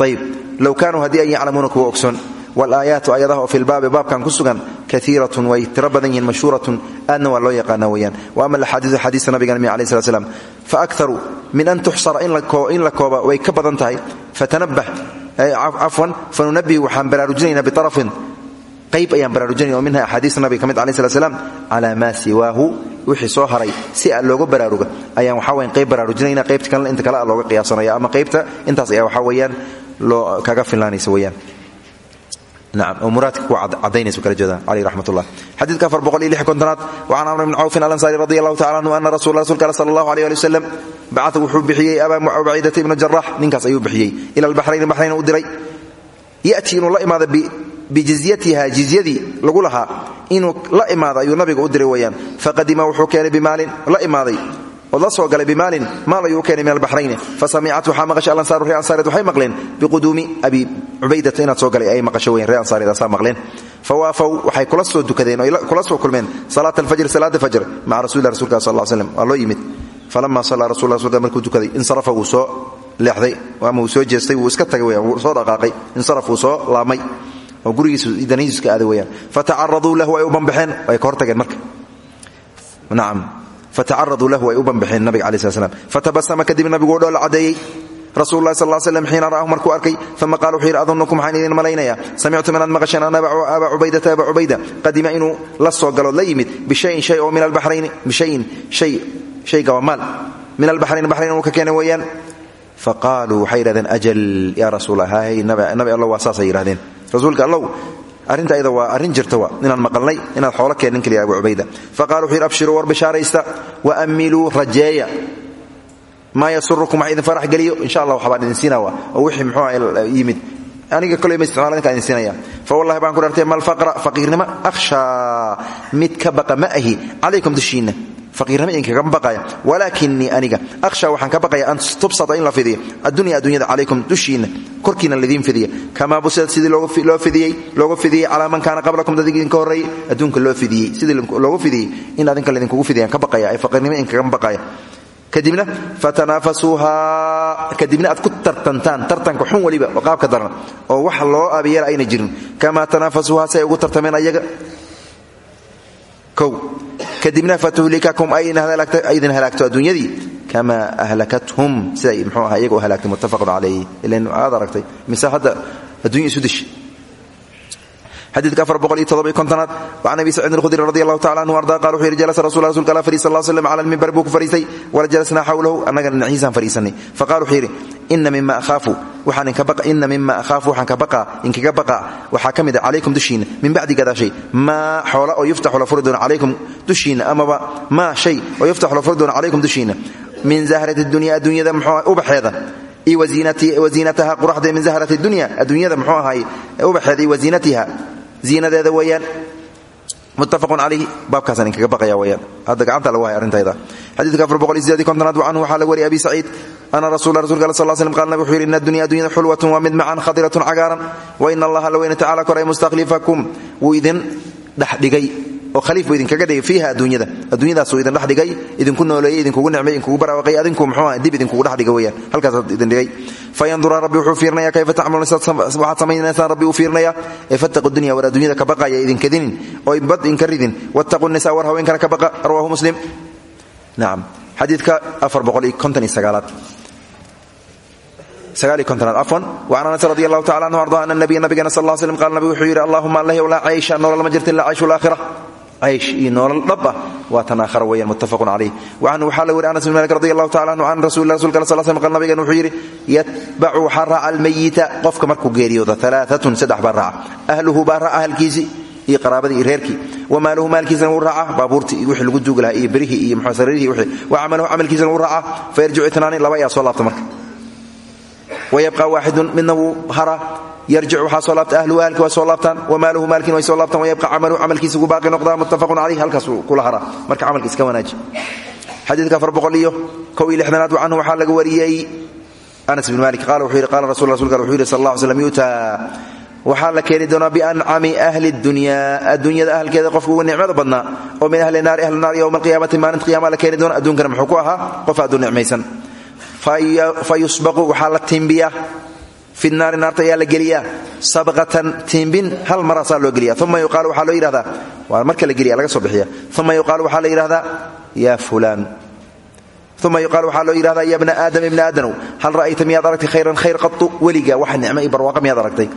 ayib low kaanuu haddii an yaclamuuna kuwa ogsoon wlaayaatu ayadaha oo filbaabi baabkan ku sugan kaiiratun way tiro badan yihiin mashhuuratun aadna waa loo yaqaana weyaan wa ama alaxaadiiu xadiista nabigan mi alai slat slam faakharu min an tuxsara in la kooba way ka badan tahay fatanabah cafwan fanunabihu waxaan baraarujinaynaa biarafin qayb ayaan baraarujinayna oo minha axaadiista nabiga ka mid alai slat slam calaa maa siwaahu wixii soo haray si a looga baraaruga. Ayaan waxaa weyan qayb baraarujinayna qaybta kalena inta kale a looga qiyaasanaya ama qaybta intaas ayaa waxaa weeyaan loo kaga filnaanaysa weyaan xadiidka afar boqol iyo lix kontonaad wacan camr bni cawfin alansaari radi allahu tacala anhu ana rasul rasulka ale sala allahu aleyh ali wasalam bacaa wuxuu bixiyey abaa cubaydata ibna jarax ninkaas ayuu bixiyey. Ila albaxrayn baxrayn u diray. Yati inuu la imaado bijizyatiha jizyadii lagu lahaa inuu la imaado ayuu nabiga u diray weyaan faqadima wuxuu keenay bimaalin la imaaday. Oo la soo galay bimaalin maal ayuu keenay min albaxrayni fasamicat waxaa maqashay alansaaru ree ansaareed waxay maqleen? Biquduumi abi cubaydata soo galay ay maqasho weyan ree ansaareed asaa maqleen. Fawaafow waxay kula soo dukadeen oo kula soo kulmeen. Salaata alfajri salaada fajr maca rasulilah rasulka sal l slam waa yimid. Falama sallaa rasul rasulka markuu dukaday insarafa soo leexday. Ama wuu soo jeestay wuu iska tagay weyan wuu soo dhaqaaqay. Insaraf wuu soo laamay oo gurigiisu danihiisu iska aaday weyaan fatacaraduu lahu ay u banbaxeen. Ay ka hortageen marka. Nacam lahu ay u banbaxeen nabiga cala sl slam fatabasama kadib nabigu u dhoola caddeeyey rasul lahi sal slam xiina ra'ahu markuu arkay uma qaala wuxuu yidhi adunukum waxaan idin malaynayaa samictu minaad maqasheen an aba cubaydata aba cubayda. Qadima inuu la soo galo la yimid bishayin shay oo min albaxrayni bishayin shay shayga waa maal min albaxrayn baxrayn inuu ka keenay weeyaan. Faqaaluu waxay yidhahdeen ajal yaa rasuul nabi allow waa saasay yidhahdeen rasuulka allow arrinta ayada waa arrin jirta wa inaan maqalnay inaad xoolo keennin keliya abu cubayda. Faqala wuxuu yidhi abshiruu war bishaaraysta waammiluu rajeeya. Maa yasurukum wax idin farax geliyo. Insha allah waxbaan idin siina wa oo wixii muxuu yimid. Aniga koley ma isticmaala ninkaan idin siinaya fa wallahi baan ku dhartay mal faqra faqiirnimo akhshaa. Mid ka baqa ma ahi. Calaykum dushiinna faqiirnimo idinkagama baqaya. Walaakinii aniga akhsha waxaan ka baqaya an tubsata in la fidiyo addunya addunyada calaykum dushiinna korkiina laidiin fidiya kamaa busida sidii looga fidiyey? Calaa man kaana qablakum dad idinka horreeyey? Adduunka loo fidiyey sidii loogu fidiyey. In adinka laydinkugu fidiyaan ka baqaya ee faqiirnimo idinkagama baqaya. Kadibna fatanaafasuuha kadibna aad ku tartantaan xun weliba oo qaabka daran oo wax loo abiyeela ayna jirin. Kamaa tanaafasuuha si ugu tartameen ayaga? Kow kadibna fatuhlikakum ay idin halaagto adduunyadii. Kamaa ahlakathum siday mxuu aha iyaga u halaagtay muttafaqun calayh ilan aad aragtay mise hadda addunya isu dish xadiidka kontonaad wacan abi saciidin alkhudri radi allahu tacala anhu arda qala wuxuu yidhi jalasa rasul rasulka alla fariis sal slam cala almimbar buu ku fariistay wala jalasnaa xawlahu annagana dhinaciisaan fariisanay. Faqala wuxuu yidhi ina mima ahaafu waxaan ka baqaa waxaa ka mid a calaykum dushiinna min bacdi gadaashay maa xoola oo yuftaxu la furi doona calaykum dushiinna amaba maa shay oo yuftaxu la furi doona calaykum dushiinna min zahrati dunya adduunyada muxuu ubaxeeda iyo waziinataha quraxda min zahrati dunya adduunyada muxuu ahaay ubaxeeda iyo waziinatiha ziinadeeda weeyaan. Muttafaqun calayhi baabkaasaan inkaga baqaya weyaan hadda gacanta lagu hay arrintayda xadiidka afar boqol iyo sideed iyo kontonaad canhu abi saciid ana rasula rasulka alla sal slam qala nabig wuxuu yidhi ina addunya addunyada xulwatun waa khadiratun cagaaran wa ina allaha la weyne tacala koray mustakhlifakum wuu idin dhexdhigay oo khaliif buu idinkaga dhigay fiiha adduunyada. Adduunyadaasuu idin dhexdhigay idinku nooleeyey idinkugu nicmay idinkugu barwaaqay adinku muxuu aha dib idinkugu dhexdhiga weyaan halkaasaad idin dhigay. Fayandura rabbi wuxuu fiirnaya kayfa tacmaluun waxaad samaynaysaan rabbi uu fiirnaya ee fattaqu dunya war adduunyada ka baqaya idinkadinin oo bad inka ridin. Wattaqu nisa war haweenkana ka baqa. Rawahu muslim. Nacam xadiidka afar boqol iyo konton iyo sagaalaad. Afwan. Waan anas radi allahu tacala anhu arda ana nabiya nabigana sal ll slm qala nabig wuxuu yidhi allahuma allahi laa caysha nolol ma jirta illa cayshu laakhira caysh iyo nolol dhab ah. Tan aakhara weeyaan muttafaqun calayh wacanhu waxaa la weri anas bin malik radi allahu anhu can rasuli rasulka sal slm qal nabigan wuxuu yidhi yatbacu waxaa raaca almayita qofka markuu geeriyooda alaaatun saddex baa ahluhu baa raaca ahalkiisii qaraabadii iyo reerkii. Wamaaluhu maalkiisana wuu raaca baabuurtii wixii lagu duugi lahaa iyo berihii iyo mxuu sariirihii wixii. Wa camaluhu camalkiisana wuu raaca fayarjicu itnaani laba ayaa soo marka. Wayabqa waaxidun midna wuu hara yarjic waxaa soo laabta ahluhu ahalki waa soo laabtaan. Wamaaluhu maalkiina way soo laabtaan wayabqa camaluhu camalkiisa baaqi noqdaa muttafaqun calayh halkaasuu kula hara marka camalka iska wanaaji. Xadiidka afar boqol iyo kow iyo lixdanaad canhu waxaa laga wariyey anas bin malik qaala wuxuu yidhi qaala rasul rasulka wuxuu yidhi sal allah slam yuutaa. Waxaa la keeni doonaa biancami ahli dunya adduunyada ahalkeeda qofka ugu nicmada badnaa oo min ahli naari ahli naar yowma alqiyaamati maalinta qiyama la keeni doona adduunkana muxuu ku ahaa qof aadu nicmaysan. Fa yusbaqu waxaa la timbiyaa fi naari naarta ayaa la geliyaa. Sabqatan timbin hal maraasaa loo geliya uma yuqaalu waxaa loo yidhahdaa waa marka la geliya laga soo bixiya uma yuqaalu waxaa la yidhahdaa yaa fulaan. Uma yuqaal waxaa loo yidhahdaa ya bna aadam ibna aadanow hal ra'ayta miyaad aragtay khayran khayr qatu weligaa wax nicmo iyo barwaaqa miyaad aragtay?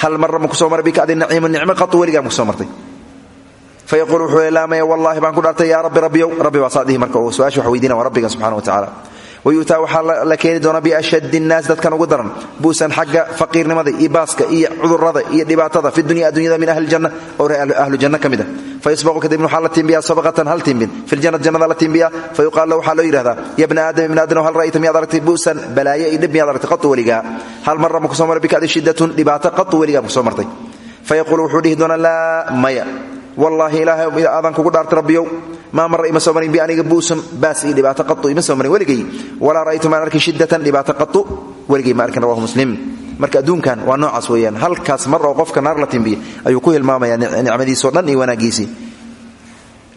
Hal mara ma ku soo maray bika adi naciimu nicmo qatu weligaa ma ku soo martay? Fayaquul wuxuu laamaya wallahi baan ku dhaartay yaa rabbi rabbiyow rabbi baa saa dhihi marka uu su'aasha wax weydiina waa rabbigan subxana wa tacala wayuutaa waxaa la keeni doonaa biashaddi nnaas dadkan ugu daran. Buusan xagga faqiirnimada iyo baaska iyo cudurrada iyo dhibaatada fi dunya addunyada min ahli janna oo ahlu janna ka mid a fayusbaqu kadibna waxaa la timbiyaa sabqatan hal timbin. Fi ljannat jannada la timbiyaa fayuqaal lahu waxaa loo yidhahdaa ya bna aadam ibna aadam hal ra'ayta miyaad aragtay? Bu'san balaayo iyo dhib miyaad aragtay? Qatu weligaa. Hal marra ma ku soo maray bika adi shiddatun dhibaato qatu weligaa ma ku soo martay. Fayaquulu wuxuu dhihi doonaa laa maya. Wallaahi ilaahay aadan kugu dhaartay rabbiyow maa mara ima soo marin bi aniga buusan baas iyo dhibaato qatu ima soo marin weligay. Walaa ra'aytu maan arkin shiddatan dhibaato qatu weligay ma arkin rawahu muslim. Marka adduunkan waa noocaas weeyaan. Halkaas mar oo qofka naar la timbiya ayuu ku hilmaamaya nicmadiisao dhan iyo wanaagiisii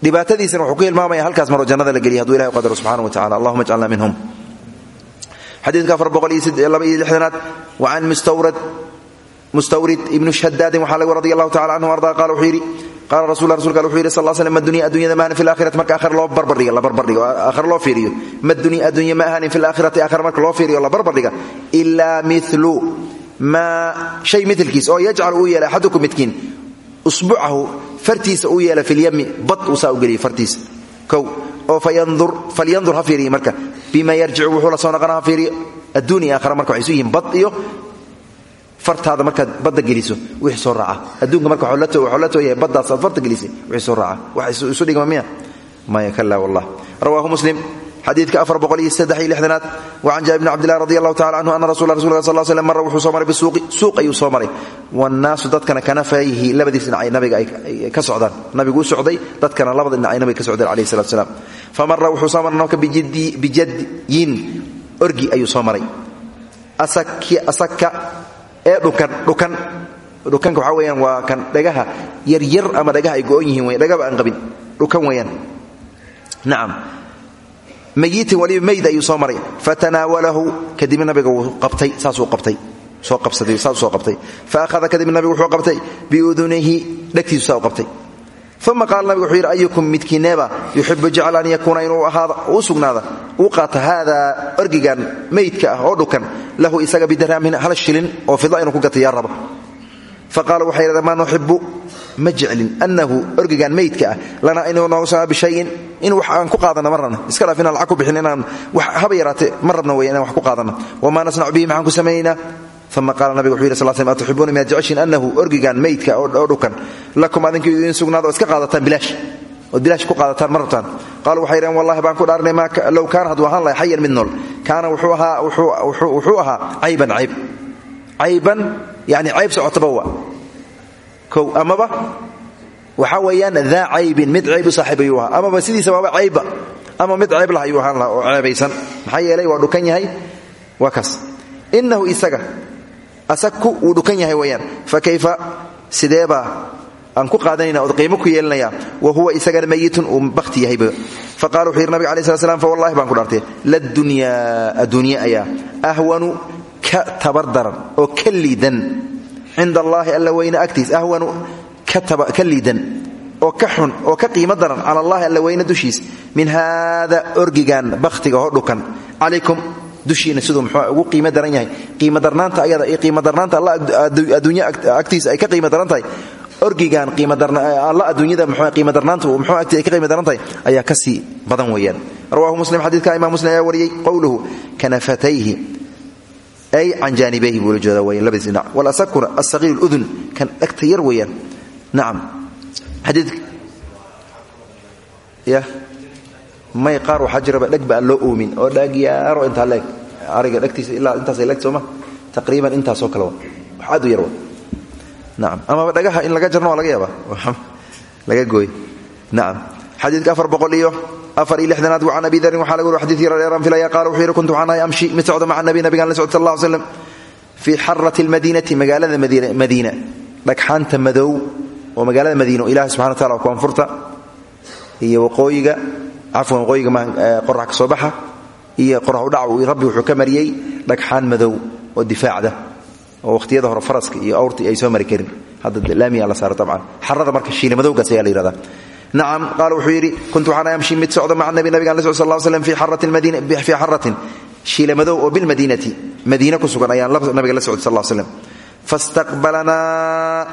dhibaatadiisana wuxuu ku hilmaamaya halkaas maroo jannada la geliya haduu ilahay qadaro subxana wa tacala allahuma ajcalna minhum. Xadiidka lixdanaad wa can mustawrid ibnu shadaadin waxaa laga radi allahu tacala canhu arda qala wuxuu yidhi qaala rasul rasulka wuxuu yidhi sal slm madunya addunyada ma ahanin fi laakhirati marka aakhira loo barbardhiga la barbardhigo aakhira loo fiiriyo madunya addunya ma ahanin fi laakhirati aakhira marka loo fiiriyo la barbardhiga ilaa milu maa shay milkiis oo yajcal uu yeela axadukum midkiin usbucahu fartiisa uu yeela filyami bad uu saa u geliyo fartiisa oo falyandur ha fiiriyo marka bima yarjicu wuxuu la soo noqona fiiriyo adduunya aakhira marka waxay isu yihiin bad iyo fartaada markaad badda geliso wixii soo raaca. Adduunka marka waxuu la tooyahay baddaas aad farta gelisay wixii soo raaca. Wax isu dhigma miya? Maya kala wallah rawaahu muslim xadiidka afar boqol iyo saddex iyo lixdanaad. Wa can jaabir bni cabdillahi radi allahu tacala canhu ana rasula rasulka sal slam mara wuxuu soo maray bisuuqi suuq ayuu soo maray. Wannaasu dadkana kanafayhi labadiis dhinacay nabiga ay ka socdaan. Nabigu u socday dadkana labada dhinacay nabiga ka socdeen alayhi salatu salaam. Famara wuxuu soo maray nabka bijadyin orgi ayuu soo maray. Asaka ee dhukan dhukan. Dhukanka waxaa weyaan waa kan dhagaha yaryar ama dhagaha ay go'on yihiin wey dhagaba aan qabin. Dhukan weeyaan. Nacam mayitin waliba mayd ayuu soo maray. Fatanaawalahu kadibna nabiga wuu qabtay saasuu qabtay. Soo qabsaday saasuu soo qabtay. Fa akhada kadibna nabigu wuxuu qabtay. Biudunihi dhegtiisu saa u qabtay uma qaala nabigu wuxuu yidhi ayukum midkiineeba yuxibu jecel an yakuuna inuu ahaada u sugnaada uu qaata haadaa orgigan maydka ah oo dhukan lahu isaga bidaraamin hal shilin oo fida inuu ku gata yaa raba. Fa qaala waxay yidhahdeen maa nuxibu ma jeclin annahu orgigan meydka ah lana inuu nooga soo bishayin in wax aan ku qaadana ma rabna iska dhaaf inaan lacag uma qaala nabiga wuxuu yidhi sal slam atuxibuuna miyaad jeceshiin annahu orgigan meydka oo dhukan lakum adinka idin sugnaada iska qaadataan bilaash ood bilaash ku qaadataan ma rabtaan. Waxay dhaheen wallahi baan ku dhaarnay low kaana hadduu ahaan lahay xayan mid nool kaana wuxuu ahaa cayban cayb. Cayban yani cayb socotaba wa kow amaba waxaa weeyaan daa caybin mid cayb u ahaa. Amaba sidiisa waaba cayba ama mid cayb lah ayuu ahaan lahaa oo ceebaysan maxaa yeelay waa dhukan yahay? Waa kaas. Isaga asaku wuu dhukan yahay weyaan fa kayfa? Sideebaa aan ku qaadanayna ood qiimo ku yeelanaya wa huwa isagana mayitun uu bakhti yahayba fa qala wuxuu yidhi nabig alai fa wallahi baan ku dhaartay ladunyaa adduunya ayaa ahwanu ka tabardaran oo ka liidan. Cinda allaahi alla weyne agtiis ahwanu ka liidan oo ka xun oo ka qiimo daran cala allahi alla weyne dushiis. Min haada orgigan bakhtiga ho dhukan. Calaykum dushiina siduu muxuu ugu qiimo daran yahay. Qiimo darnaanta ayada iyo qiimo darnaanta alla adduunya agtiisa ay ka qiimo daran tahay. Orgigan alla adduunyada mxuu qiimo darnaanta muxuu agtii ay ka qiimo daran tahay ayaa ka sii badan weeyaan. Rawahu muslim xadiidka imam muslim ayaa wariyey qowluhu kanafatayhi. Ay can jaanibayhi buu la jeeda weyan labadiis dhinac walasakuna asaqiir ludun kan dhegta yar weeyaan. Nacam xadiid ya may qaar waxaa jiraba dheg ba aan loo oomin oo dhaag yaaro intaa leeg ariga dhegtiisa ilaa intaasay leeg sooma taqriiban intaasoo kale wa. Wax aad u yar wa. Nacam amaba dhagaha in laga jarno waa laga yaaba laga gooy nacam xadiidka afar boqol iyo afar iyo lixdanaad wa can abi darin. Waxaa laga wari xadiidkii rareeran filaya qaala wuxuu yidhi kuntu waxaan ahay amshi mid socda maca nabi nabigaan la socda sal allah slam fii xarati almadiinati magaalada madiina dhagxaanta madow oo magaalada madiino ilahi subxana wa tacala waa koonfurta iyo waqooyiga cafwan waqooyiga qorax ka soo baxa iyo qorax udhac rabbi wuxuu ka mariyey dhagxaan madow oo difaacda oo wakhtiyada hore faraska iyo awrtii ay soo mari karin. Hadda laamiya la saara tabcan xarada marka shiile madowgaas ayaa la yihahdaa nacam qaala wuxuu yidhi kuntu waxaan amshi mid socda maca nabi nabigan la socd sal ll slam fii xaratin shiile madow oo bilmadiinati madiine ku sugan ayaan nabiga la socday sal slam fastaqbalanaa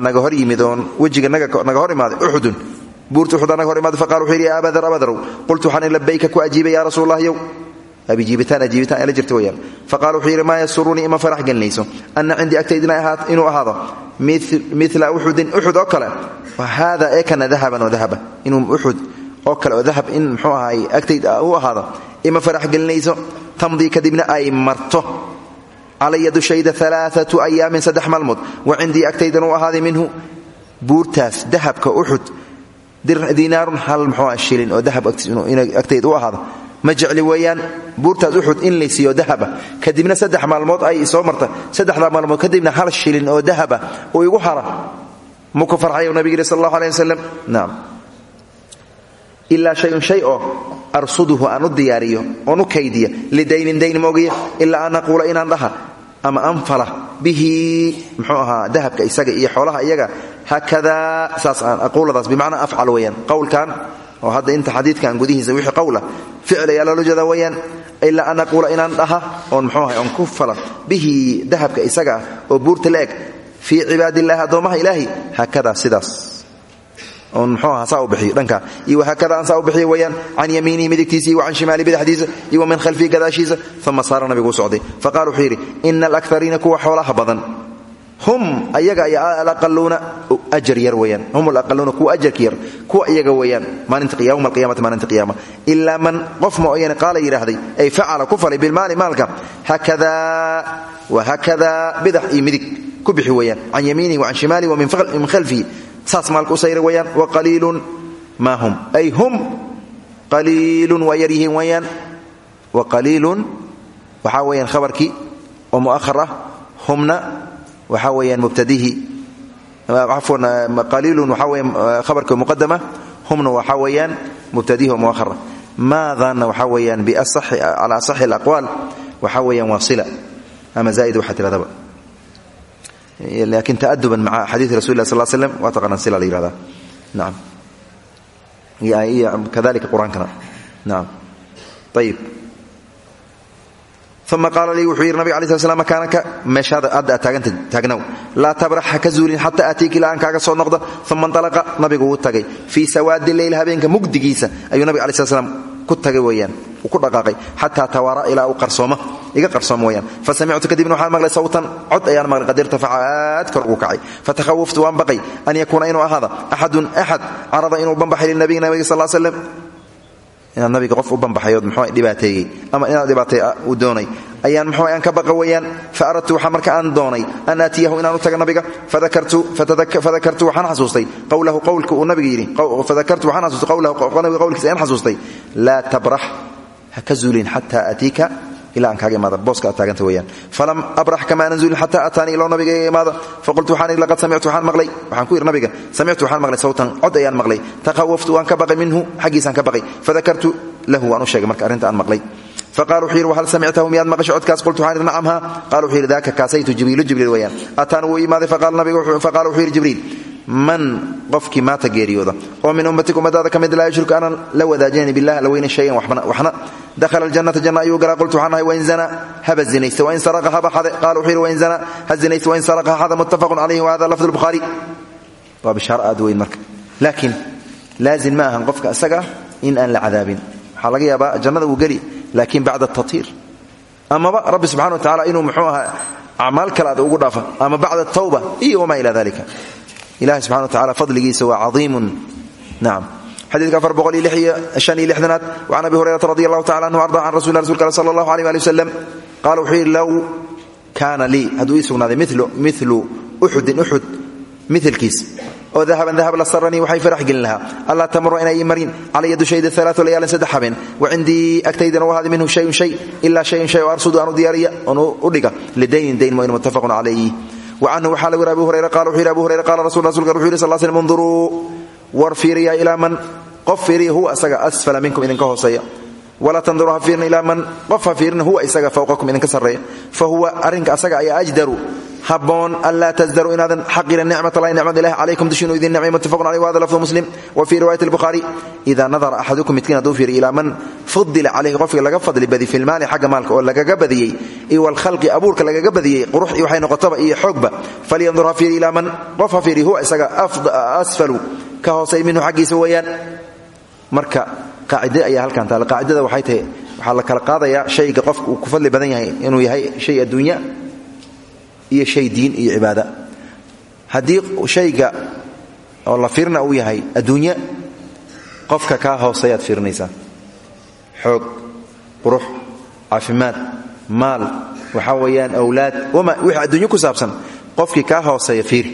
naga hor yimid oon wejiga naga hor imaaday uxudun maa yasurunii ima farax gelinayso? Anna cindii agtaydina inuu ahaado? Mila uxudin uxud oo kale. Haada ee kana dahaban oo dahaba. Inuu uxud oo kale oo dahab in muxuu ahaay agtayd u ahaado. Ima farax gelinayso? Tamdii kadibna ay marto. Calaya dushayda alaaatu ayaamin saddex maalmood. Wa cindii agtaydan u ahaaday minhu? Buurtaas dahabka uxud dinaarun hal muxuu shilin oo dahab agtayd u ahaado? Ma jecli weeyaan buurtaas uxud in laysiiyo dahaba. Kadibna saddex maalmood ay soo marta. Saddexdaa maalmood kadibna hal shilin oo dahaba uu igu hara. Muku farxayu nabig yidhi sal allahu aleh wasalam naam. Ilaa shayun shay oo arsuduhu aan u diyaariyo kaydiya lidaynin dayn moogiya ilaa an aquula inaan dhaha ama anfala bihi muxuu ahaa dahabka isaga iyo xoolaha iyaga haakadaa saas aan aquuladaas bimacnaa afcal qowlkan oo hadda inta xadiidkan gudihiisa wixii qowla ficil ayaa loola jeeda weyaan ilaa an aquula inaan dhaha oon mxuu ahay oon ku fala bihi dahabka isaga oo buurta la eg fii cibaadillahi addoommaha ilaahi haakadaa sidaas oon mxuu aha saa u bixiyo dhanka iyo wahaakada aan u bixiyo weyaan can yamiinihi midigtiisa iyo wa can shimaali badaxdiisa iyo min khalfihi gadaashiisa uma saara nabigu u socday faqala wuxuu yidhi ina alakariina kuwa xoolaha hum ayaga ay alaqaluuna ajar yar weyaan hum alaqaluuna kuwa ajarka yar kuwa iyaga weeyaan. Maalinta yowma alqiyamati maalinta qiyaama. Ilaa man qof mooyane qaala yidhaahday ay facala ku falay bilmaali maalka. Hakada wahakada bidax iyo midig ku bixi weeyaan. Can yamiinihi wa can shimaalihi wa min khalfihi saas maalka u sayra weeyaan wa qaliilun maa hum. Ay hum qaliilun waa yar yihiin weeyaan. Wa qaliilun waxaa weeyaan khabarkii oo mu'ahar ah humna waxaa weyaan mubtadihi. Afwan qaliilun waxaa weya khabarka muqadama humna waxaa weeyaan mubtadihi oo muahara maadaana waxaa weeyaan cala asaxi alaqwaal. Waxaa weeyaan waa sila ama zaa'id waxaa tiradaba laakiin ta'aduban maca xadiidi rasul lah sal slam waa taqaanaan sila la yihahda nacam iyo kadalika qur'aankana. Nacam ayib uma qaala lii wuxuu yidhi nabig alai sl makaanaka meeshaada hadda aad taagnow laa tabrax ha ka zuulin xata aatiika ilaa aan kaaga soo noqdo uma intalaqa nabigu wuu tagay fii sawaadi leyl habeenka mugdigiisa ayuu nabig alai sl ku tagay weyaan ku dhaqaaqay xataa tawaara ilaa uu qarsooma iga qarsooma weyaan fasamictu kadibna waxaan maqlay sawtan cod ayaan maqlay qad irtafaca aad kor ugu kacay fatakhawaftu waan baqay an yakuuna inuu ahaada axadun axad carada inuu banbaxay linabiy nabiga sal slam inaad nabiga qof u banbaxayood mxuu dhibaateeyey ama inaad dhibaatay uu doonay. Ayaan mxuu aan ka baqa weyaan fa aradtu waxaa marka aan doonay an aatiyahu inaan u taga nabiga fadakartu waxaan xasuustay qowlahu qowlka uu nabiga yidhi fadakartu waxaan xasuustay qowlahu nabiga qowlkiisa ayaan xasuustay laa tabrax ha ka zuulin xataa aatiika ilaa aan kaaga imaada booska aad taaganta weyaan falam abrax kama aanan zuulin xata ataanii iloo nabiga iga imaada faqultu waxaan idhi laqad samictu waxaan maqlay. Waxaan ku yidhi nabiga samictu waxaan maqlay. Sawtan cod ayaan maqlay. Takhawaftu waan ka baqay minhu xaggiisaan ka baqay. Fadakartu lahu waan u sheegay marka arrinta aan maqlay. Faqala wuxuu yidhi wahal samictahu miyaad maqasho codkaas? Qultu waxaan idhi nacam ha qaala wuxuu yidhi daaka kaasaytu jibriilu jibriil weyaan ataan wuu imaaday faqala wuxuu yidhi jibriil man qofkii maata geeriyooda. Oo min ummatik ummadaada ka mid laa yushriku aanan la wadaajinayn billah la weyna shayan waxna. Dakhala aljannata janna ayuu galaa qultu waxaan ahay wain zana haba zinaysta wain saraqa haba xade qaala wuxuu yidhi wain zana ha zinaysta wain saraqa ha xada muttafaqun calayhi wahada lafdu lbukhaari waa bishaaro aad weyn marka. Laakiin laazim ma ahan qofka isaga in aan la cadaabin. Waxaa laga yaabaa jannada wuu geli laakiin bacda tatiir amaba rabbi subxana wa tacala inuu muxuu ahaa acmaal kale aad ugu dhaafa ama bacda tawba iyo wamaa ila dalika ilahi subxana wa tacala fadligiisa waa caiimun nacam xadiidka afar boqol iyo shan iyo lixdanaad wacan abi hurayrata radi anhu arda can rasul rasulka al sala allahu aleyh ali wasalam qaala wuxuu yidhi low kaana lii hadduu ii sugnaaday milu uxudin uxud milkiis oo la saranii waxay farax gelin lahaa. Allaa tamura inay ii marin calaya dushayda alaau layaalin saddex wa cindii agtaydana u ahaaday minhu shayun shay ilaa shayun shay oo arsudu aan u diyaariya oon u dhiga lidaynin dayn muttafaqun calayh wacanhu waxaa lagu yiri abu hurayra qala wuxuu yidhi abu hurayra qala rasul rasulka wuxu yidhi sal slm unduruu war fiiriya ilaa man? Qof fiiriya huwa isaga asfala minkum idinka hooseeya walaa tanduruu ha fiirina ilaa man qof ha fiirina huwa isaga fawqakum idinka sarreeya. Fa huwa arrinka asaga ayaa ajdaru. Haboon anlaa tasdaruu inaadan xaqira nicmat allahi nicmad ilahi calaykum dushiinu idin nicmay muttafaqun caleyh wahada lafdu muslim wa fii riwayati albukhaari idaa nadara axadukum midkiin hadduu fiiriyo ilaa man fudila calayhi qofka laga fadli badi fi lmaali xagga maalka oo lagaga badiyey iyo walkhalqi abuurka lagaga badiyey qurux iyo waxay noqotaba iyo xoogba. Falyandur ha fiiri ilaa man qof ha fiiri huwa isaga asfalu ka hoosay minhu xaggiisa weeyaan. Marka qaacide ayaa halkan taala. Qaacidada waxay tahay waxaa la kala qaadayaa shayga qofka uu ku fadli badan yahay inuu yahay shay adduunya iyo shay diin iyo cibaada. Haddii shayga oo la fiirna uu yahay adduunya qofka kaa hooseeyaad fiirinaysaa xoog qurux caafimaad maal waxaa weeyaan awlaad wama wixii adduunyo ku saabsan qofkii kaa hooseeya fiiri.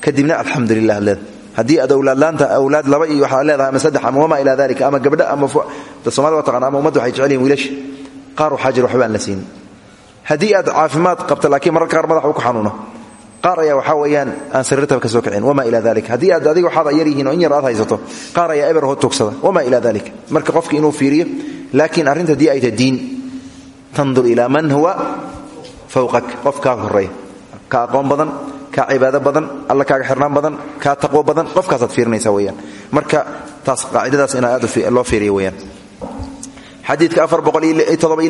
Kadibna alxamdu lilah haddii aad awlaadlaanta awlaad laba iyo waxaad leedahay ama saddex ama wamaa ilaa dalika ama gabdha ama da somalida waa taqana ama ummadda waxay jecel yihiin wiilasha qaar waxaa jira waxba aan caafimaad qabta laakiin mararka qaar madax uu ku xanuuno. Qaar ayaa waxaa weeyaan aan sariirtaba ka soo kicin wamaa ila dalik haddii aad adiga waxaad yar yihiin oo in yar aad haysato qaar ayaa eber hood tugsada wamaa ila dalik marka qofki inuu fiiriyo laakiin arrinta haddii ay tahay tandur ilaa man huwa fawqak. Qof kaa ka aqoon badan kaa cibaado badan alla kaaga xirnaan badan kaa taqwo badan qofkaasaad fiirinaysa weyaan marka taas qaacidadaas in aad loo fiiriyo weyaan xadiidka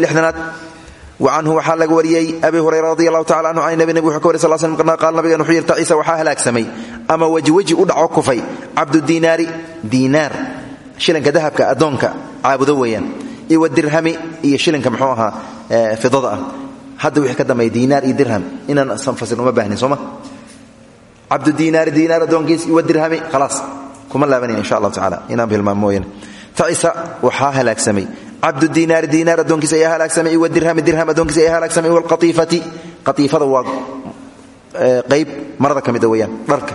lixdanaad wacanhu waxaa laga wariyey abi hurayra radi allahu anhu can nabi nabig wuxuu ka wariy sal slm qaal nabigan wuxuu yidhi taciisa waxaa halaagsamay ama wejiweji u dhaco kufay cabdudiinaari diinaar shilinka dahabka addoonka caabudo weeyaan iyo wadirhami iyo shilinka muxuu ahaa fidada ah. Hadda wixii ka dambeeya diinaar iyo dirham inaan sanfasirn uma baahnin sooma cabdudiinaari diinaar addoonkiis iyo wadirhami khalaas. Kuma laabanaya insha allahu tacala inaan bilmaamo mooyane. Taciisa waxaa halaagsamay cabdudiinaari diinaar addoonkiisa ayaa halaagsamay iyo wadirhami dirham addoonkiisa ayaa halaagsamay walqatiifati qatiifada waa qayb marada ka mida weeyaan dharka.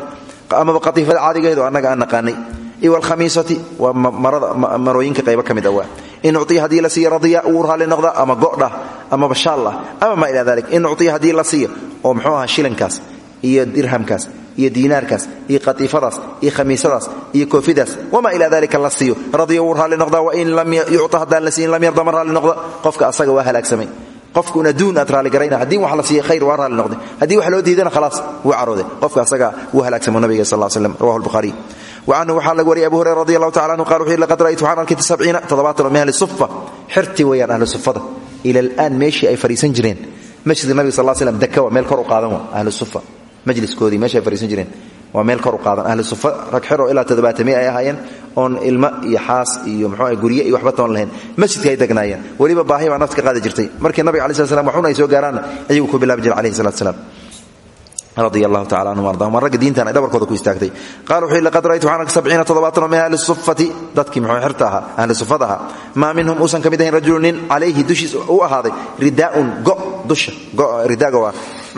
Amaba qatiifada caadigeedu annaga aan naqaanay. Iyo walkhamiisati waa marooyinka qaybo ka mid a waa. In uciya haddii la siiyo radiya uu raalli noqda ama godhah ama bashaal ama maa ila dalik in uciya haddii la siiyo oo muxuu ahaa shilinkaas iyo dirhamkaas iyo diinaarkaas iyo qatiifadaas iyo khamiisadaas iyo koofidaas. Wamaa ila dalika la siiyo. Radiya wuu raalli noqda wain lam yucta haddaan la siin lam yarda ma raalli noqda. Qofka asaga waa halaagsamay qofkun adduun aad raalligarayna haddii wax la siiya khayr waa raalli noqday. Haddii wax loo diidana khalaas wuu carooday qofka asaga wuu halaagsamo nabiga sal slam rawahu lbuhaariy wacanhu waxaa laga wariyay abu hurayra radi allahu tacala anhu qala wuxu laqad ra'aytu waxaan arkay sabciina. Toddobaatan oo min ahli sufa xirti weeyaan ahli sufada ila alaan meeshii ay fadhiisan jireen. Masjidka nabiga sal slam dakawa meel kor u qaadan wa ahlu sufa majliskoodii meesha ay fadhiisan jireen. Waa meel kor u qaadan. Ahlu sufa rag xero ilaa toddobaatamiya ay ahaayeen oon ilmo iyo xaas iyo mxuu gurye iyo waxba toon lahayn. Masjidka ay degnaayeen. Weliba baahi baa nafta ka qaadi jirtay. Markii nabiga alai slat slam waxuna ay soo gaaraanna ayagu ku bilaabi jira alayhi salat slam radi allahu tacala anhum ardahum waa ragga diintan ay dhabarkooda ku istaagtay. Qala wuxuu yihi laqad ra'aytu waxaan arka sabciina toddobaatan oo min ahli sufati dadkii muxuu xirta ahaa ahli sufada ahaa maa minhum uusan ka mid ahayn rajulu nin calayhi dushiis u ahaaday. Ridaaun go dusha ridaaga waa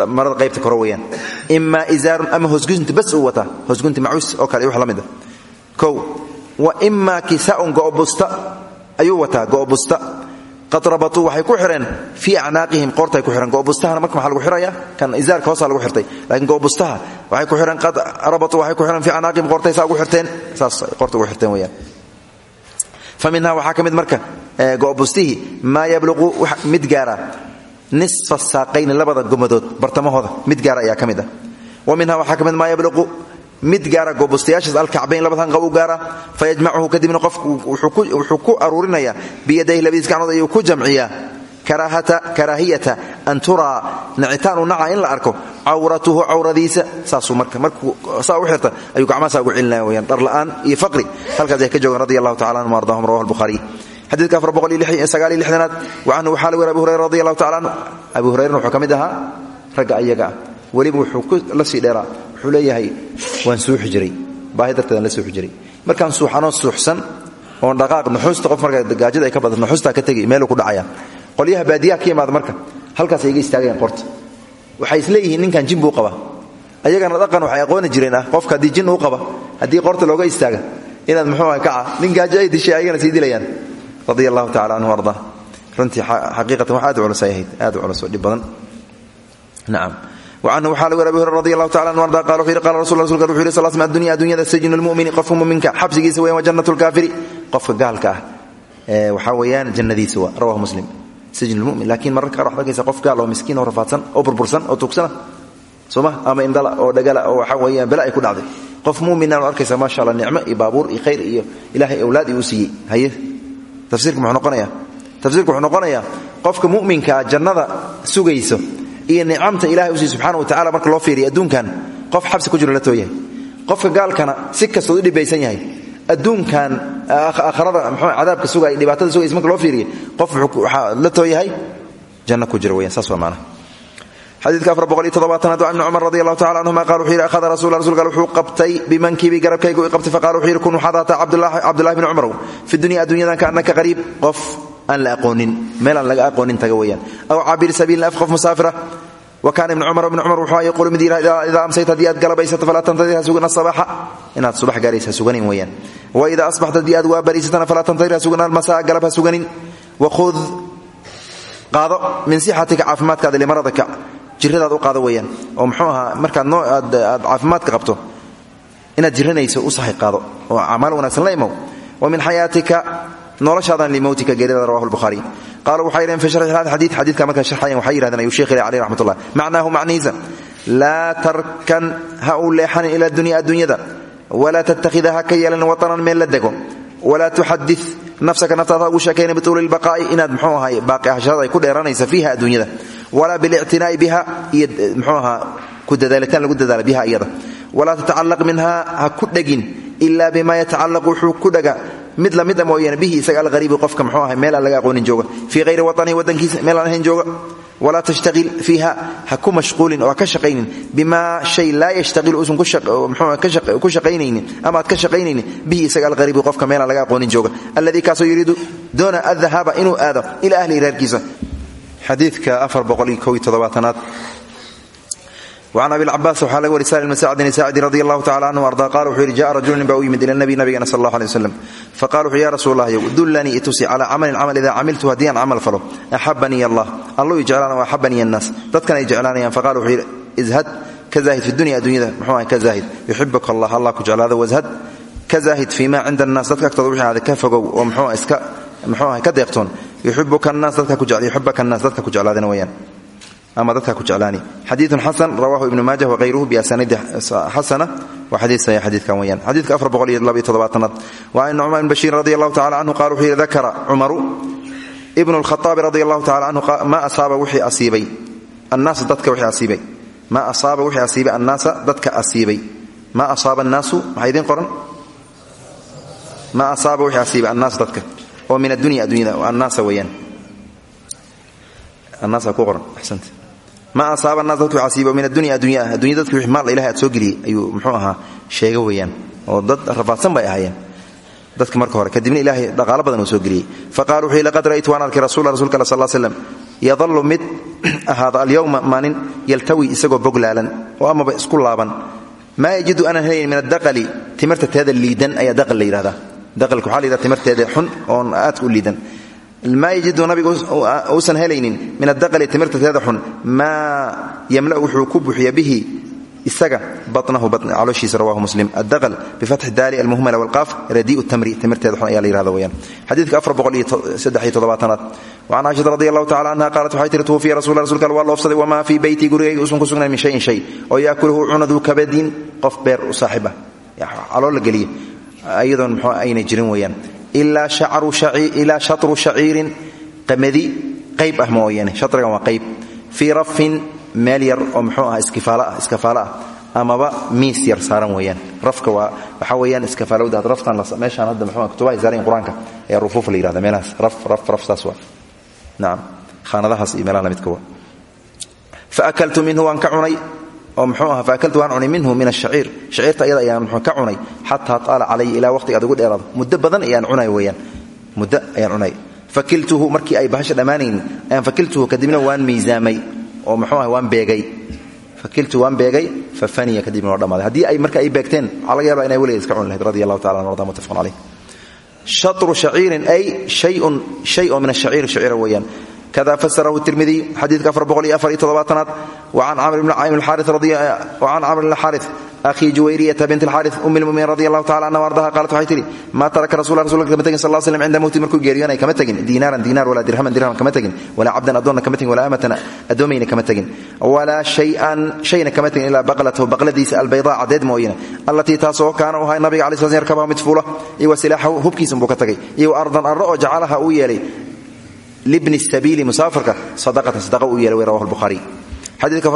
marada qaybta koro weeyaan. Imaa izaarun ama hosgunti bas uu wataa. Hosgunti macuus oo kale rabatuu waxay ku xireen fii acnaaqihim qoortay ku xireen go'bustahana marka maxaa lagu xiraya? Kan izaarka hoosaa lagu xirtay. Laakiin go'bustaha waxay ku xireen qad rabatuu waxay ku xireen fii acnaaqihim qoortay saa xirteen. Saas qoorta ugu xirteen weeyaan. Fa minhaa waxaa marka go'bustihii maa yabluqu mid gaara nisfa saaqayni labada gomadood bartamahooda mid gaara ayaa ka mid ah. Wa minhaa waxaa ka mid gaara goobustayaashaas alkacbayn labada hanqa u gaara fayajmacuhu kadibna qofku wuxuu ku aruurinayaa biyadayhi labadiis gacnood ayuu ku jamciyaa karaahiyata an turaa nacitaan u naca in la arko cawratuhu cawradiisa saasuu marka markuu saa u xirta ayuu gacmahasaa ugu celinaya weyaan dharla'aan iyo faqri. Halkaas ay ka joogaan radi allahu tacala anhum ardahum rawahu albukhaariy xadiidka afar boqol iyo sagaal iyo lixdanaad wa canhu waxaa la weri abu hurayra radi allahu tacala anhu abu hurayrana wuxuu ka mid ahaa ragga ayaga ah weliba wuxuu la sii dheeraa wuxuu leeyahay waan suuxi jiray baahi darteedaan la suuxi jiray markaan suuxanoo suuxsan oon dhaqaaq nuxuusta qof marka gaajada ay ka badan nuxuustaa ka tegi meeluu ku dhacaya qolyaha baadiyaha ka yimaada marka halkaasay iga istaagayaan qorta. Waxay isleeyihiin ninkan jin buu qaba ayagana dhaqan waxay aqooni jireen ah qofka haddii uu qaba haddii qorta looga istaaga inaad muxuu ah. Kaca nin gaajo ay dishay ayagana sii dilayaan. Radia allahu canhu ardaa. Runtii xaqiiqatan wax u culus oo dhib wacanhu waxaa lagu abi hurr radi allahu tacala an arda qala wuxuu yidhi qala rasul rasulka wuxu yiri sal slam addunya addunyada sijnu lmu'mini qofka mu'minka xabsigiisa weyan wa jannatu lkaafiri qofka gaalka ah waxaa weeyaan jannadiisa waa rawahu muslim sijnu lmu'min laakiin mararka qaar waxad arkaysa qof gaal oo miskiin oo rafaadsan oo burbursan oo tugsana sooma ama indhala oo dhagala oo waxaa weeyaan bela ay ku dhacday qof mu'mina waad arkaysa maasha allah nicmo iyo baabuur iyo khayr iyo ilaahay iyo nicamta ilahay u siiy subxana wa tacala marka loo fiiriya adduunkan qof xabsi ku jiro la tooyahay qofka gaalkana si kastood u dhibaysan yahay adduunkan aakharada mxuu cadaabka sugay dhibaatada sugaysa marka loo fiiriya qof la tooyahay janno ku jira weyaan saas waa macnaha xadiidka afar boqol iyo toddobaatanaad waa ibni cumar radi allahu tacala canhuma qala wuxuu yidhi akhada rasul rasulka wuxuu qabtay bimankibi garabkayga u qabtay faqala wuxuu yidhi kun waxaad ahaataa cabdullahi bni cumrow fi dunya adduunyadan ka annaka qariib aan la aqoonin meel aan laga aqoonin taga weyaan aw cabir sabiilin af qof musaafira. Wa kaana ibnu cumar ibnu cumar wuxuu yaquulu mid yidhaha idaa amsayta haddii aad galabaysato falaa tantadir ha sugan asabaxa inaad subax gaaraysa ha suganin weeyaan. Wa idaa asbaxta haddii aad waa bariisatana falaa tantadir ha sugan almasaa galab ha suganin wakhud qaado min sixatika caafimaadkaada limaradaka jiradaad u qaado weeyaan. Oo muxuu ahaa markaad aad caafimaadka qabto inaad jiranayso u sahay qaado oo acmaal wanaagsan la imow. Wa min xayaatika noloshaadan limowtika geerida rawahu lbukhaari qaaluu waxay yidhaheen fi sharxi hada xadiid xadiidka markay sharxayan waxay yidhahdeen ayuu sheekh ilahi caleyh raxmat ullah macnaahu macnihiisa laa tarkan ha uu leexanin ila dunya adduunyada walaa tattakhida ha ka yeelan watanan meel la dego walaa tuxadid nafsaka naftaada ugu sheekayna bituuli lbaqaa'i inaad mxuu ahay baaqi ahashadada ay ku dheeranaysa fiiha adduunyada walaa bilictinaa'i biha iyo mxuu ahaa ku dadaalitaan lagu dadaala biha iyada walaa tatacallaq minha ha ku dhegin ila bima yatacallaq wuxuu ku dhaga mid lamida mooyaane bihi isaga alhariibi qofka mxuu ahay meel aan laga aqoonin jooga. Fii hayri watanihi wadankiisa meel aan ahayn jooga. Walaa tashtaqil fiiha ha ku mashquulin oo ha ka shaqaynin. Bimaa shay laa yashtaqilu usan ku shaqaynaynin ama aad ka shaqaynaynin bihi isaga alhariibi qofka meel aan laga aqoonin jooga. Alladii kaasoo yuriidu doona adhahaaba inuu aado ila ahli reerkiisa. Xadiidka afar boqol iyo kow iyo toddobaatanaad وعن أبي العباس وxaa laga wari sالم سacدin sاcدi رضي الله تعالى عنه أرضى قال wuxuu yidhi جaء رaجuل nin ba u yimid ilى النبي nabigana sal الله عليه وسلم faqال wuxuu ya rasuul الlah yow dullanii itusi calى camalin camal idaa camiltu haddii aan camal falo أxabanii الله alluu i jeclaana و أxabanii الناas dadkan ay jeclaanayaan faqala wuxuu yidhi izhad ka zaahid fi dunya addunyada muxuu ahay ka zaahid yuxibka allah allah ku jeclaada washad ka zaahid fii ma cinda الnaas dadka agtooda wixii aada ka fogow oo mxuu iska muxuu ahay ka deeqtoon yuxibuka الnaas dadka ku yuxibaka الnaas dadka ku jeclaadana weeyaan ama dadka ku jeclaani. Xadiiun xasan rawahu ibnu maajah wahayruhu biasaniidi xasana waa xadiid saxiix xadiidkan weyaan xadiidka afar boqol iyo laba iyo toddobaatanaad. Waa in nucmaan bin bashiir radi allahu tacala qala wuxuu yidhi dakara cumaru ibnu lkhaaabi radi allahu tacala canhu maa asaaba wixii asiibay. Annaasa dadka wixii asiibay. Maa asaaba wixii asiibay annaasa dadka asiibay. Maa asaaba annaasu maxaa idiin qoran? Maa asaaba wixii asiibay annaasa dadka. Oo min addunya addunyada annaasa weeyaan. Annaasa ku qoran axsanta maa asaaba wixii asiibay oo min addunya addunya ah dadka wixii maal ilahay soo geliyey ayuu muxuu ahaa sheega weeyaan oo dad rafaadsan bay ahaayeen. Dadka marka hore kadibna ilaahay dhaqaalo badan soo geliyey. Faqala wuxuu laqad ra'aytu waan arkay rasul rasulka alla sal slam yadalu mid ahaada alyowma yaltawi isagoo boglaalan oo amaba isku laaban. Maa yajidu aanan helayn min adaqali timirta teeda liidan ayaa daqal la yidhahdaa. Daqalka waxaa la xun oon aadka u liidan maa yajidu nabigu uusan helaynin min adaqali timirta teeda xun maa yamla'u wuxuu ku buuxiya bihi isaga banahu calooshiisa rawahu muslim adaqal bifatxi daali almuhmala walqaaf radii'u tamri timirteeda xun ayaa la yihahda weyaan xadiidka toddobaatanaad wacan caishata radi allahu tacala anha qaalat waxay tihi tuwufiya rasul rasulka al waa loofsaday wamaa fii beyti gurigayga usan ku sugnayn min shayin shay oo yaakuluhu cunadu kabadin qof beer u saaxiib ah caloo la geliya iyadoon muxuu ayna jirin weeyaan ilaa shatru shaciirin qamadi qayb ah mooyaane shatrigan waa qayb. Fii rafin meel yar oo muxuu aha iskafaalo ah. Amaba miis yar saaran weyaan rafka waa waxaa weyaan iskafaalowda raftan meeshaan hadda mxuu kutubahay saarayin qur'aanka. Ayaa rufuuf la yihahda raf raf raf saas waa. Nacam khaanadahaas iyo waa. Faakaltu minhu waan ka oo mxuu aha faakaltu waan cunay minhu min ashaciir shaciirta ayada ayaan mxuu ka cunay xataa taala calaya ilaa waqtiga ad ugu dheeraado. Muddo badan ayaan cunay weyaan muddo ayaan cunay. Fakiltuhu markii ay bahasha dhammaanaynin ayaan fakiltuhu kadibna waan miisaamay oo mxuu ah waan beegay. Fakiltu waan beegay fafaniya kadibna waa dhamaaday. Haddii ay marka ay beegteen waxaa laga yaaba inay weligeed iska cuni lahayd radi allahu tacala an arda mutafaqun caleyh shatru shaciirin ay shayun shay oo min ashaciir shaciira weeyaan kada fasarahu tirmidiy xadiidka toddobaatanaad wacan camr bn xaari ahii juwayriyata bint alxaari um lmuminiin radi allahu tacala anha ardaha qaalat waxay tihi maa taraka rasul rasulka kama tegin sal l slm cinda mowti markuu geeriyoonay kama tegin diinaaran diinaar walaa dirhaman dirham kama tegin walaa cabdan addoonna kama tegin walaa amatan addoomayna kama tegin walaa shayan shayna kama tegin ilaa baqlatahu baqladiisa albaydaa caddeed mooyane allatii taasoo kaana u ahay nabiga alai sl yarkabaha mid fuula iyo wa silaaxahu hubkiisan buu ka tagay iyo ardan arro oo jacalaha uu yeelay libni sabiili musaafirka sadaqatan sadaqa uu yeelay rawahu lbukhaariy xadiidka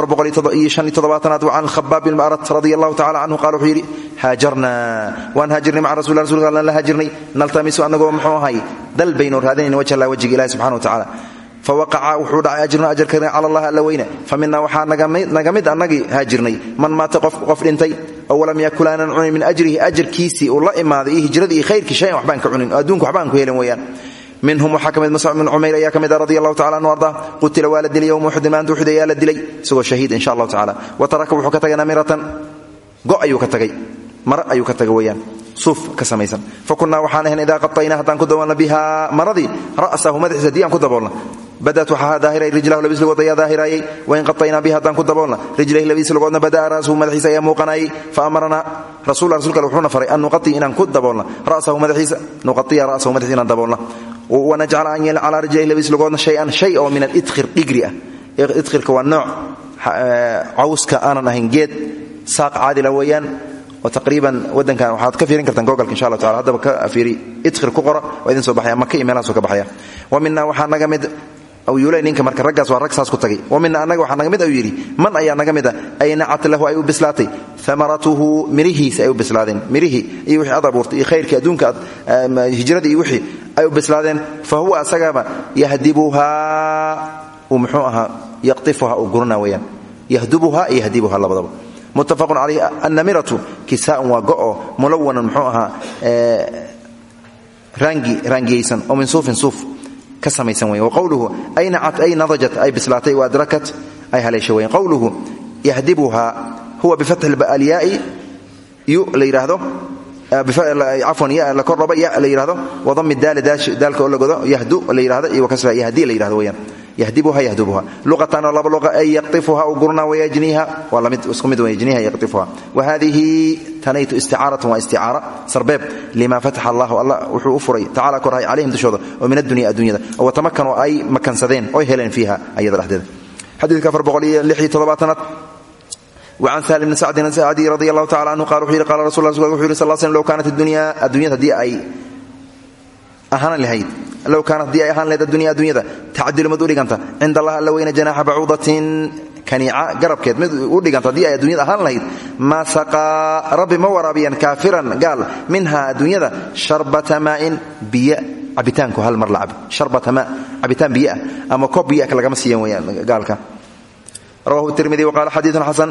toddobaatanaad can khabaab bin maarat radi allahu tacala canhu qala wuxuu yidhi haajarnaa waan haajirnay maca rasul rasulka allan la haajirnay naltamisu annagoo muxuu ahay dal baynu raadinayna wajh allah wajiga ilahi subxana wa tacala fawaqaca wuxuu dhacay ajruna ajarkana cala allah alla weyne fa mina waxaa naga mid annagii haajirnay man maata qof dhintay oo walam yakul aanan cunin min ajrihi ajarkiisii uu la imaaday iyo hijradii iyo khayrkii shayan waxbaan ka cunin oo adduunka waxbaan ku helin weeyaan minhum waxaa ka mid muscab bin cumayr ayaa ka mid ah radi allahu tacala anhu arda qutila waa la dilay yowma uxudin maanta uxud ayaa la dilay isagoo shahiid insha allahu tacala wa taraka wuxuu ka tagay namiratan go ayuu ka tagay mara ayuu ka tagay weeyaan suuf ka samaysan. Fa kunnaa waxaan ahayn idaa qataynaa haddaan ku daboolna biha maradii ra'sahu madaxiisa haddii aan ku daboolna. Badat waxaa daahiray rijlahu labis lugood ayaa daahiraayey wain qataynaa bihi haddaan ku daboolna. Rijlayhi labis lugoodna bada'a ra'suhu madaxiisa ayaa muuqanayay fa amaranaa rasul rasulka ale wuxuuna faray an nuqatii inaan ku daboolna ra'sahu madaxiisa nuqatiya ra'sahu madaxiisa inaan daboolna wanajcala an yeel calaa rijlayhi labis lugoodna shay-an shay oo min alidkhir dhigri ah idkhirka waa nooc cawska aanan ahayn geed saaq caadila weeyaan oo taqriiban wadankan waxaad ka fiirin kartaan gogalka insha allah tacala haddaba ka fiiri idkhir ku qora waa idin soo baxaya maka iyo meelahaasoo ka baxaya wa mina waxaa naga mid yula ninka marka raggaas waa rag saas ku tagay. Wa mina annaga waxaa naga mid ayuu yidhi man ayaa naga mid a ay nacat lahu ay u bislaatay. Amaratuhu mirihiisa ay u bislaadeen. Mirihii iyo wixii ad abuurtay iyo khayrkii wixii ay u fa huwa asagaba yahdibuhaa uu muxuu yaqtifuha uu gurana weyaan yahdibuha labadaba. Muttafaqun calayh annamiratu kisaaun waa go'o mulawanan muxuu ahaa raangi raangiyeysan oo min suufin suuf ka samaysan weyan waqowluhu ay nacat ay nadajat ay bislaatay waadrakat ay haleesha weyan qowluhu yahdibuha huwa bifatxi alyaai yu la yidhaahdo cafwan ya la kordhaba ya la yidhahdo wadami daali daalka oo la godo yahdu la yidhahdo iyo yahdi la yidhahdo yahdibuha yahdubuha luqatan oo laba luqa ay yaqtifuha u gurna wayajniha waa lamid isku mid yajniha yaqtifuha wahadihi tanaytu isticaaratun waa isticaara sarbeeb lima fataxa allahu allah wuxuu u furay tacala korhay calayhim dushooda oo min addunya addunyada oo watamakanoo ay makansadeen oy heleen fiiha ayada dhexdeeda xadiidka afar boqol iyo lix iyo toddobaatanaad وعن سهل بن سعد سعدي رضي الله تعالى عنه قال وحيري قال رسول الله صلى الله عليه وسلم لو كانت الدنيا الدنيا دي أي أهانا لهيد low kaanat haddii ay ahaan lahayd addunya addunyada tacdilu mid u dhiganta. Cinda allah alla weyne janaaxa bacuudatin kaniica garabkeed mid u dhiganta haddii ay addunyada ahaan lahayd. Maa saqaa rabbi ma waraabiyan kaafiran gaal. Minhaa adduunyada sharbata maa'in biyo cabitaanku hal mar la cabi sharbata maa cabitaan biyo ah. Ama koob biyo ah lagama siiyan weyaan gaalka. Rawahu tirmidi waqaala xadiidun xasan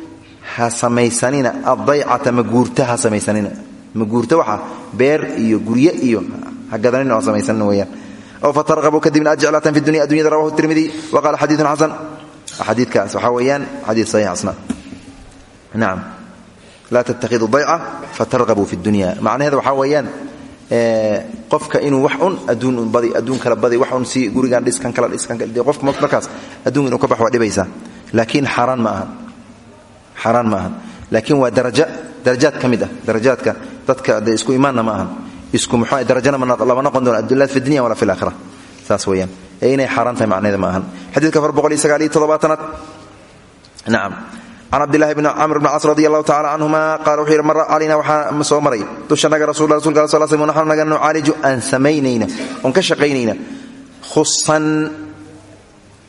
ha samaysanina adaycata ma ha samaysanina. Ma waxa beer iyo gurye iyo ha gadanin oo samaysanin weyaan oo fatarqabu kadibna ajclatan fi dunya addunyada rawahu tirmidi wa qaala xadiiun xasan xadiidkaas waxaa weeyaan xadiid saxiix asna nacam laa tattakhiduu dayca fatarqabuu fi dunya. Macnaheeda waxaa weeyaan eh, qofka inuu wax un adduunbadadduun kala badi wax un si gurigan dhiskan kala dhiskan qofka markaas adduun inuu ka bax waa dhibaysa laakiin xaaraan ma aha xaaraan ma ahan. Laakiin waa daraja darajaad ka mid ah. Darajaadka dadka dee isku imaanna ma ahan. Isku muxuu darajana lama noqon doono. Addullaad fi dunya wala fi laakhira saas weeyaan. Ee inay xaaraan tahay macnaheeda ma ahan. Xadiidka afar boqol iyo sagaal iyo toddobaatanaad. Nacam can cabdilahi bn camr bn cas radi allahu tacala canhuma qala wuxuu yidhi mara calayna waxaa soo maray. Dushanaga rasul rasulka sal sl naxnu naga nucaaliju aan samaynayna. Oon ka shaqaynayna. Khusan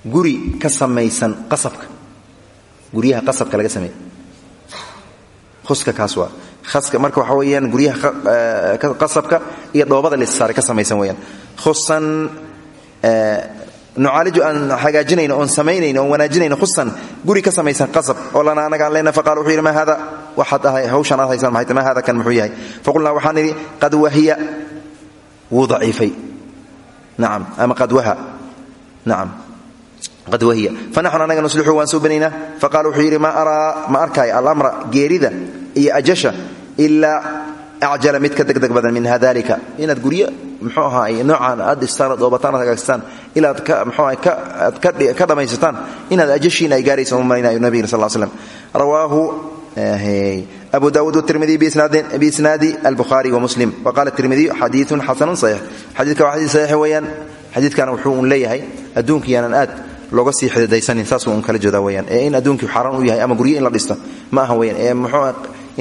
guri ka samaysan qasabka guryaha qasabka laga sameey huska kaas waa. Marka waxaa weeyaan guryaha qasabka iyo dhoobada lissaare ka samaysan weeyaan. Khusan nucaaliju aan hagaajinayno oon samaynayno oon wanaajinayno khusan guri ka samaysan qasab. Oo lana anaga aan faqala wuxuu yidhi ma hada waxaad ahay hawshan aad maxay ma hada kan? Muxuu yahay. Faqulnaa waxaan idhi qad wahiya wuu daciifay. Ama qad waha. Nacam fanaxnu anaga nusluxu waan soo banaynaa. Faqala wuxuu yidhi ma araa ma arkaayo alamra geerida iyo ajasha ilaa acjala mid ka degdeg badan min dalika inaad guryo mxuu ahaay noocaan aad dhistaan ad oobataan ad hagaagsataan ilaad mxuaad ka dhammaysataan inaad ajashiina ay gaaraysa u malaynayo nabigina sal slam rawaahu abu daawuud wtirmidiy biisnaadi albukhaari wamuslim wa qala tirmidiyu xadiiun xasanun saxiix. Xadiidka waa xadiid saxiix weeyaan. Xadiidkana wuxuu un leeyahay adduunkiyaanan aad looga sii xididaysanin saasuu un kala jeedaa weyaan ee in adduunkii xaaraan u yahay ama guryo in la dhisto ma aha weyaan ee muxuu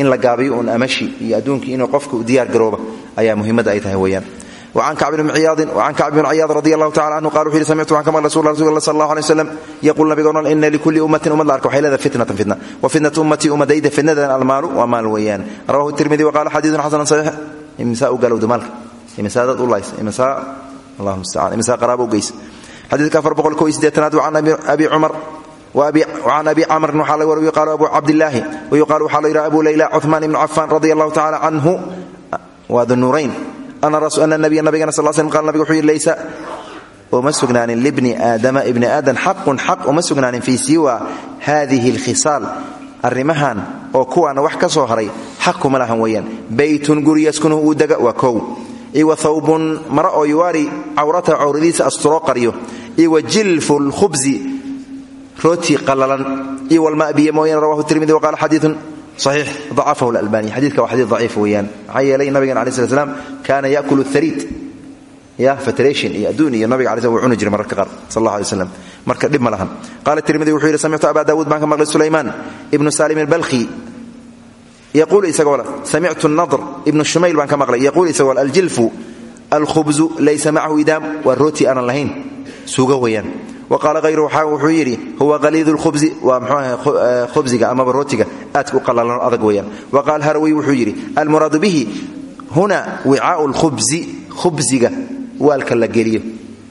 in la gaabiyo uun amashi iyo adduunkii inuu qofka u diyaar garooba ayaa muhiimadda ay tahay weyaan an kacb bn ciyaadi an kacb bn ciyaad radi allahu tacala anhu qala wuxu yihi samictu waan ka maqlay rasul rasulka sal allah alay waslam yaquul nabiga odhan ina likulli ummatin ummad la arka waxay leedahay fitnatan fitna. Wa fitnatu ummatii ummadayda fitnadan almaalu waa maal weeyaan. Rawahu tirmidi wa qala xadiidun xasanan saxiix. Imsaa u galowda maalka imsaa dad u lays? Imsaa allah mustacaan imsaa qaraabo u geysa xadiidka aad an abi cumar can abi camrin waxaa laga wariyy qaal abu cabdilaahi wayuqaal waxaa layidhaha abu layla cumaan ibn cafaan radi allahu tacala canhu waa dunurayn ana nabiya nabigana sal slm qal nabiga wuxuu yidhi laysa uma sugnaanin libni aadama ibni aadam xaqun xaq uma sugnaanin fii siwa hadihi alkhisaal arrimahan oo kuwaana wax ka soo haray xaq kuma lahan weeyaan baytun guri yaskunuhu uu iyo awbun maro oo yuwaari cawrata cawradiisa asturoo qaryo khubzi rooti qalalan iyo walma biyo mooyane rawahu tirmidi waqaala xadiiun saxiix dacafahu lalbani xadidka waa xadiid daciif weeyaan. Maxaa yeelay nabigan ala sl slam kaana yakulu hariid iyoaduun iyo nabiga l uu uni jiray mararka qaar sal alla alay slam marka dhib ma lahan. Wuxuu yidhi samictu abaa daawuud baan ka maqlay sulaymaan ibnu salim albalkhi samictu nadr ibnu shumayl baan ka maqlay yaquul isagoo aljilfu alkhubzu laysa macahu idaam waa rooti aanan lahayn suuga weeyaan wa qaala hayru waxaa wuxuu yidhi huwa qaliidu lkhubzi waa mxuuaha khubziga amaba rootiga aadka u qallalanoo adag weeyaan wa qaal harawey wuxuu yidhi almuraadu bihi huna wicaau lkhubzi khubziga waalka la geliyo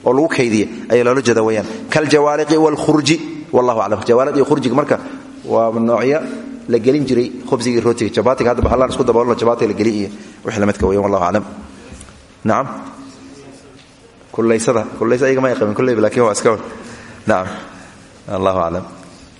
oo lagu kaydiya ayaa loola jeeda weyaan kaljawaaliqi waalkhurji wallahu aclam jawaaliq iyo khurjiga marka waa noocya la gelin jiray khubsigii rootiga jabaatiga hadda baxallaan isku daboolno jabaatiga la geliy iyo wixii la midka weyan wallahu aclam. Nacam kulaysada kulays ayaga ma ay qabin kulleyba laakiin waa iska nacam allahu aclam.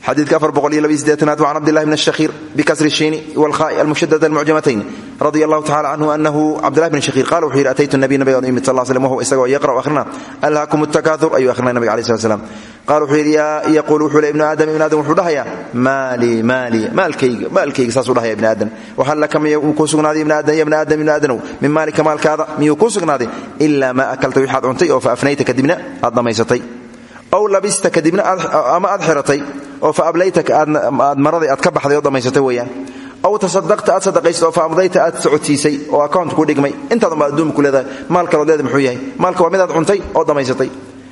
Xadiidka afar boqol iyo laba sideetanaad wa can cabdillahi bn shahiir bikasri shiini walkhaa'i almushadada almucjamatayn radia allahu tacala canhu anahu cabdillahi bn shahiir qala wuxuu yidhi ataytu nabiy nabigaan u imid sal slam wahu isagoo yaqra'u akhrina alhaakum takaaur ayuu ahrinay nabiga alai slat slam qala wuxuu le ibnu aadam ibn aadam wuxuu dhahayaa maalii maalii maalkayga maalkayga saasuu dhahaya ibni aadam. Wahal laka miyuu kuu sugnaaday ibn aadam ya ibna aadam ibni aadanow min maalika maalkaada miyuu kuu sugnaaday? Ilaa maa akalta wixaad cuntay oo fa afnayta kadibna aad dhammaysatay ow labista kadibna ama aad xiratay oo fa ablaytaka aad maraday aad ka baxday oo dhammaysatay weeyaan. Aw tasadaqta aad sadaqaysad oo fa amdayta aad socodsiisay oo account ku dhigmay. Intaadunbaa adduunka ku leedahay maal kalood leeda muxuu yahay? Maalka waa midaad cuntay oo dhammaysatay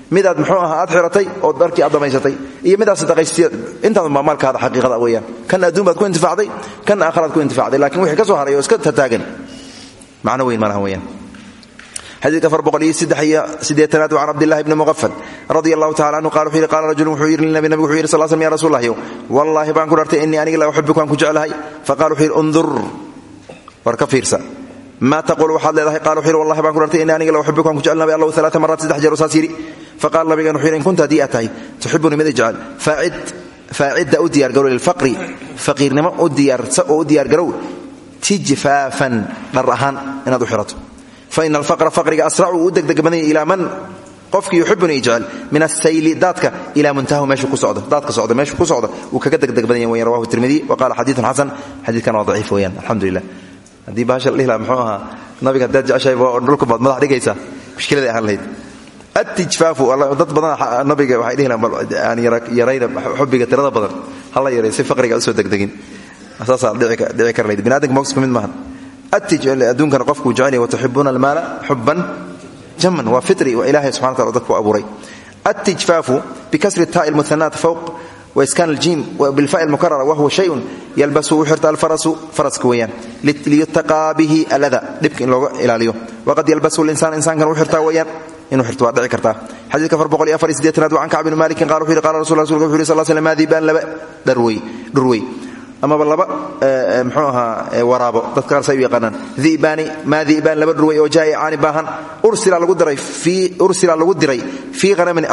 midaad muxuu ahaa aad xiratay oo dharkii aad dhammaysatay iyo midaad sadaqaysatay intaadunbaa maalkaada xaqiiqada weeyaan. Kan adduun baad ku intifacday kan aakharaad ku intifacday laakiin wixii ka haray oo iska tataagan macno weyn malaha weeyaan xadiidka afar boqol iyo saddex iyo siddeetanaad can cabdillahi bni muqafal radia allahu tacala anhu qala wuxuu yidhi qaala rajulun wuxuu yidhi linabi nabigu wuxuu yidhi ya rasuul wallaahi baan ku dhartay innii aniga la uxibuka waan ku jeclahay. Faqala wuxuu yidhi undur. War ka fiirsa. Maa taquulu waxaad leedahay qala wuxuu yidhi wallahi faqala nabigan wuxuu yidhi in kunta haddii aad tahay tuxibunii mid faacid faacidda u diyaargarow lilfaqri faqiirnimo u diyaarsa oo u diyaargarow tijfaafan dhar ahaan inaad u xirato faina alfaqra faqriga asracu u degdeg badanya ilaa man qofkii yuxibuni ijcel min asayli daadka ilaa muntahu meeshu ku socdo daadka socda meeshu ku socda wuu kaga degdeg badan weyan rawahu tirmidi wa qala xadiidun xasan xadiidkan waa daciif weeyaan alxamdulilah haddii bahasha la dhihi laha muxuu ahaa nabiga haddaad jeceshahay dhulka baad madax dhigaysaa mushkiladay ahaan lahayd atijfaafu dad badan nabiga waxay dhihi lahaan yarayna xubbiga tirada badan. Hala yaray si faqriga u soo degdegin. Saasaa dhici kar lahayd biniadamka mogsku mid maahan adduunkana qofkuu jecel watuxibuuna almaala xuban jaman waa firi waa ilahay subxana wataala dadku abuuray. Atijfaafu bikasri taai lmuhanaat fowq waiskaan aljiim bilfa lmukarara wahuwa shayun yalbasu u xirta alfarasu faraska weeyaan. Liyutaqaa bihi alada dhibka in looga ilaaliyo. Waqad yalbasu linsaan insaankan u xirtaa weeyaan inuu xirto waa dhici kartaa. Xadiidka afar boqol iyo afar iyo siddeetanaad wa can kacb bni malikin qala wuxu yidhi laba dharwey dhurwey amaba laba mxuu ahaa waraabo. Dadka qaar say u yaqaanaan dibaani laba dhurway oo jaa'icaani baahan. Ursila lagu diray fii hanamin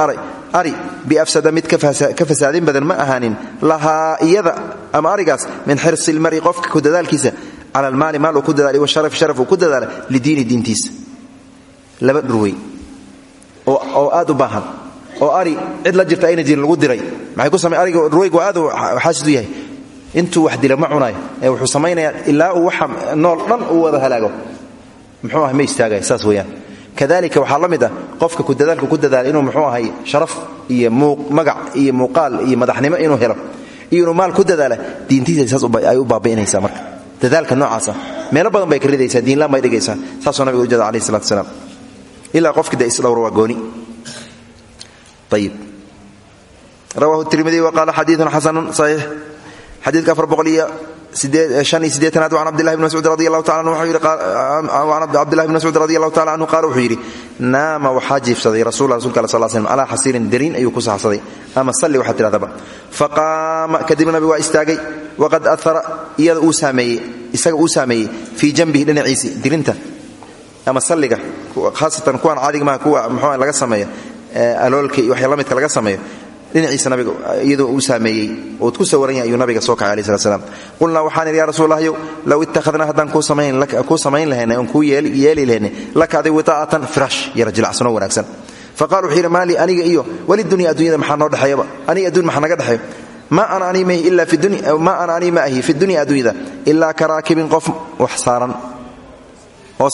ari biafsada mid ka fasaadin badan ma ahaanin. Lahaa iyada ama arigaas min xirsi lmari qofka ku dadaalkiisa. Cala almaali maal uu ku washarafi sharaf uu ku dadaala lidiini diintiisa. Laba dhurwey oo aad u baahan oo ari cid la jirta ayna jirin lagu diray. Maxay ku samay ariga dhurweygu aad xaasid u yahay. Intuu wax dila ma cunayo ee wuxuu samaynayaa ilaa uu waxa nool dhan uu wada halaago. Muxuu ahay ma istaagaya saas weeyaan. Kadalika waxaa la ah qofka ku dadaalka ku dadaala inuu muxuu ahay sharaf iyo magac iyo muuqaal iyo madaxnimo inuu helo. Iyo maal ku dadaala diintiisa saas ay u baabi'inaysaa marka. Dadaalka noocaasa meelo badan bay ka ridaysaa diinlaan bay dhigaysaa saasuu nabiga u jeeda alayh salatu wasalaam ilaa qofkii de isdhowro waa gooni. Ayib rawahu tirmidi wa qaala xadiidun xasanun saxiix. Xadiidka afar boqol iyo han iyo sideetanaad an cabdillahi bn mascuud radi allahu taala an cabdillahi bn mascuud radi allahu tacala anhu qaala wuxuu yidhi naama waxaa jiifsaday rasul rasulka al sal slm calaa xasiirin dariin ayuu ku saxsaday ama salli waxaad tidhahdaba faqaama kadibna nabigu waa istaagay waqad ahara iyada uu saameeyey isaga uu saameeyey fii janbihi dhinaciisi dirinta ama salliga khaasatan kuwan caadiga maha kuwa mxuu laga sameeyo aloolka iyo waxya la midka laga sameeyo dhinaciisa nabiga iyadoo uu saameeyey ood ku sawaran yahay nabiga soo kacay alai slat slam qulnaa waxaan idhi ya rasuul allahyow low ittakhadnaa haddaan kuu samayn lahaynay oon kuu yeeli lahaynay laka adig witaa'atan firaash yara jilacsanoo wanaagsan. Faqala wuxuu aniga iyo welidunya addunyada maxaa noo dhexeeyaba aniga adduun maxaa naga dhexeeyo? Ma ana ani ma ahi fi dunya addunyada ilaa ka raakibin qof wax saaran oo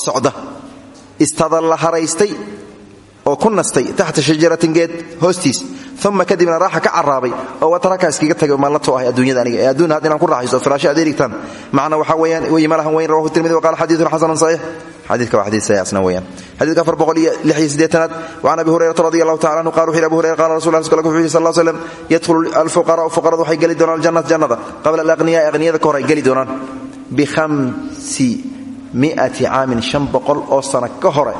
istadalla haraystay oo ku nastay taxta shajaratin geed hoostiis. Uma kadibna raaxa ka caraabay oo wataraka iskaga tagay mallato ahay adduunyada aniga ee adduun had inaan ku raaxaysto firaasho aad eligtaan macna waxaa weeyaan weyimalahan weyn rawahu tirmidi waqala xadiidun xasanun saxiix. Xadiidka waa xadiid saxiix asna weeyaan. Xadiidka afar boqol iyo lix iyo siddeetanaad wacan abi hurayrata radi allahu tacala anhu qala wuxu yhi abu hurayra qala rasul rasulka wuxuu yidhi sal ll slam yadkhulu alfuqaraa'u fuqaradu waxay geli doonaan aljannata jannada. Qabla alaqniyaai aqniyada ka hor ay geli doonaan. Bikhamsi mi'ati caamin shan boqol oo sano ka hore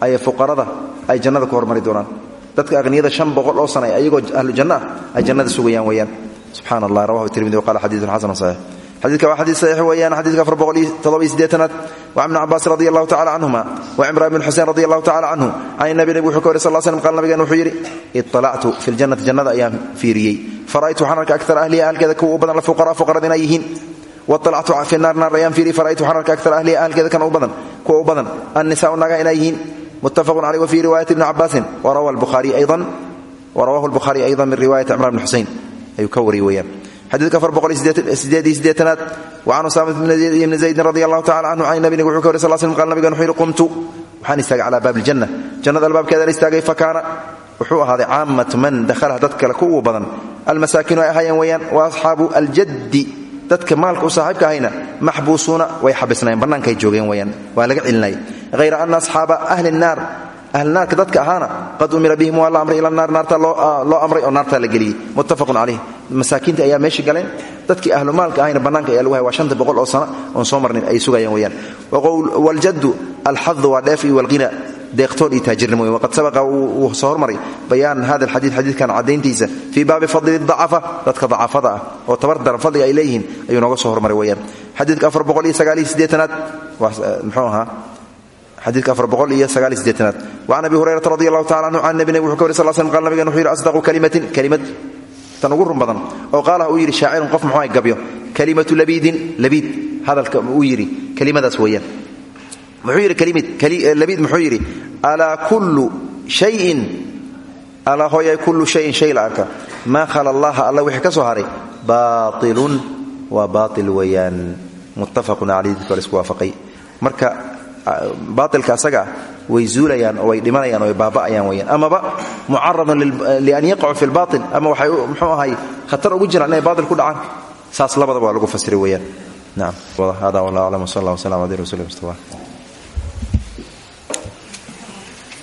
ayay fuqarada ay jannada ku hormari doonaan. Dadka aqniyada an boqol oo sana ayagoo ahlu janno ah ay jannada sugayaan weyaan subxaan rawahu tirmidi waqala xadiidun xasanun saxiix. Xadiidka waa xadiid saxiix weeyaan iyo siddeetanaad. Wa ibni cabbaas radi allahu tacala canhuma wa cimraan bin xusein radi allahu tacala canhu can nabi nabig wuxuu ka wari sal slam qala nabigan wuxuu yidhi iطalactu fi ljannati jannada ayaan fiiriyey. Fara'aytu waxaan arkay aktar ahliha ahalkeeda kuwa u badan alfuqara fuqarada inay yihiin badan naagaha inay yihiin muttafaqun caleyh wa fii riwaayati ibni cabaasin warawahu lbukhaari aydan min riwaayati cimran bni xusein ayuu ka wariyey weyaan xadiidka sideetanaad wacan usaama ibni zaydin radi allahu tacala canhu can nabi nabig wuxuu ka wari sal slam qal nabigan wuxuu yidhi qumtu waxaan istaagay cala baabi iljanna jannada albaabkeedaan istaagay fakaana wuxuu ahaaday caamatu man dakhalaha dad kale kuwu badan almasaakinu ay ahaayeen weyaan wa asxaabu aljaddi dadka maalka u saaxiibka ahayna maxbuusuuna way xabisnaayeen bannaankay joogeen weyaan waa laga celinayay. Hayra ana asxaaba ahli nnaar ahlnaarka dadka ahaana qad umira bihim waa la amray ila naar naarta loo amray oo naartaa la geliyey muttafaqun calayh masaakiinta ayaa meesha galeen. Dadkii ahlu maalka ahayna bannaanka ayaa lagu waa shanta boqol oo sano oon soo marnin ay sugayaan weyaan waljaddu alxadu waa dheef iyo walghina deeqtoon iyo taajirnimo wey waqad sabaqa wuu soo hormaray bayaan hada alxadiid xadiidkan caddayntiisa fii baabi fadli dacafa dadka dacafada ah oo tabar daran fadliga ay leeyihiin ayuu nooga soo hormaray weyaan xadiidka iyo siddeetanaad muxuu ahaa xadiidka afar boqol iyo sagaal iyo siddeetanaad wacan abi hurayrata radi allahu tacala canhu can nabi nabig wuxuu ka wari sal slam qal nabigan wuxuu yidhi asdaqu kalimatin kelimad tan ugu run badan oo qaalaha uu yidhi shaacirun qof muxuu gabyo kalimatu labiidin labiid hadalka uu yidhi kelimadaas weeyaan labiid muxuu yidhi alaa kullu shayin alaa hooyay kullu shayin shay la arka. Maa khala allaha alla wixii ka soo haray. Baailun waa baail weeyaan. Muttafaqun caleyh dadka la isku waafaqay. Marka baailka asaga way zuulayaan oo way dhimanayaan oo way baaba'ayaan weyaan amaba mucaradun lian yaqacu fi lbail ama waxay muxuu ahay khatar ugu jiraan inay baail ku dhacaan. Saas labadaba waa lagu fasiray weyaan nacam hada wallah aclam wsal allah wslam ala rasuuli mustafa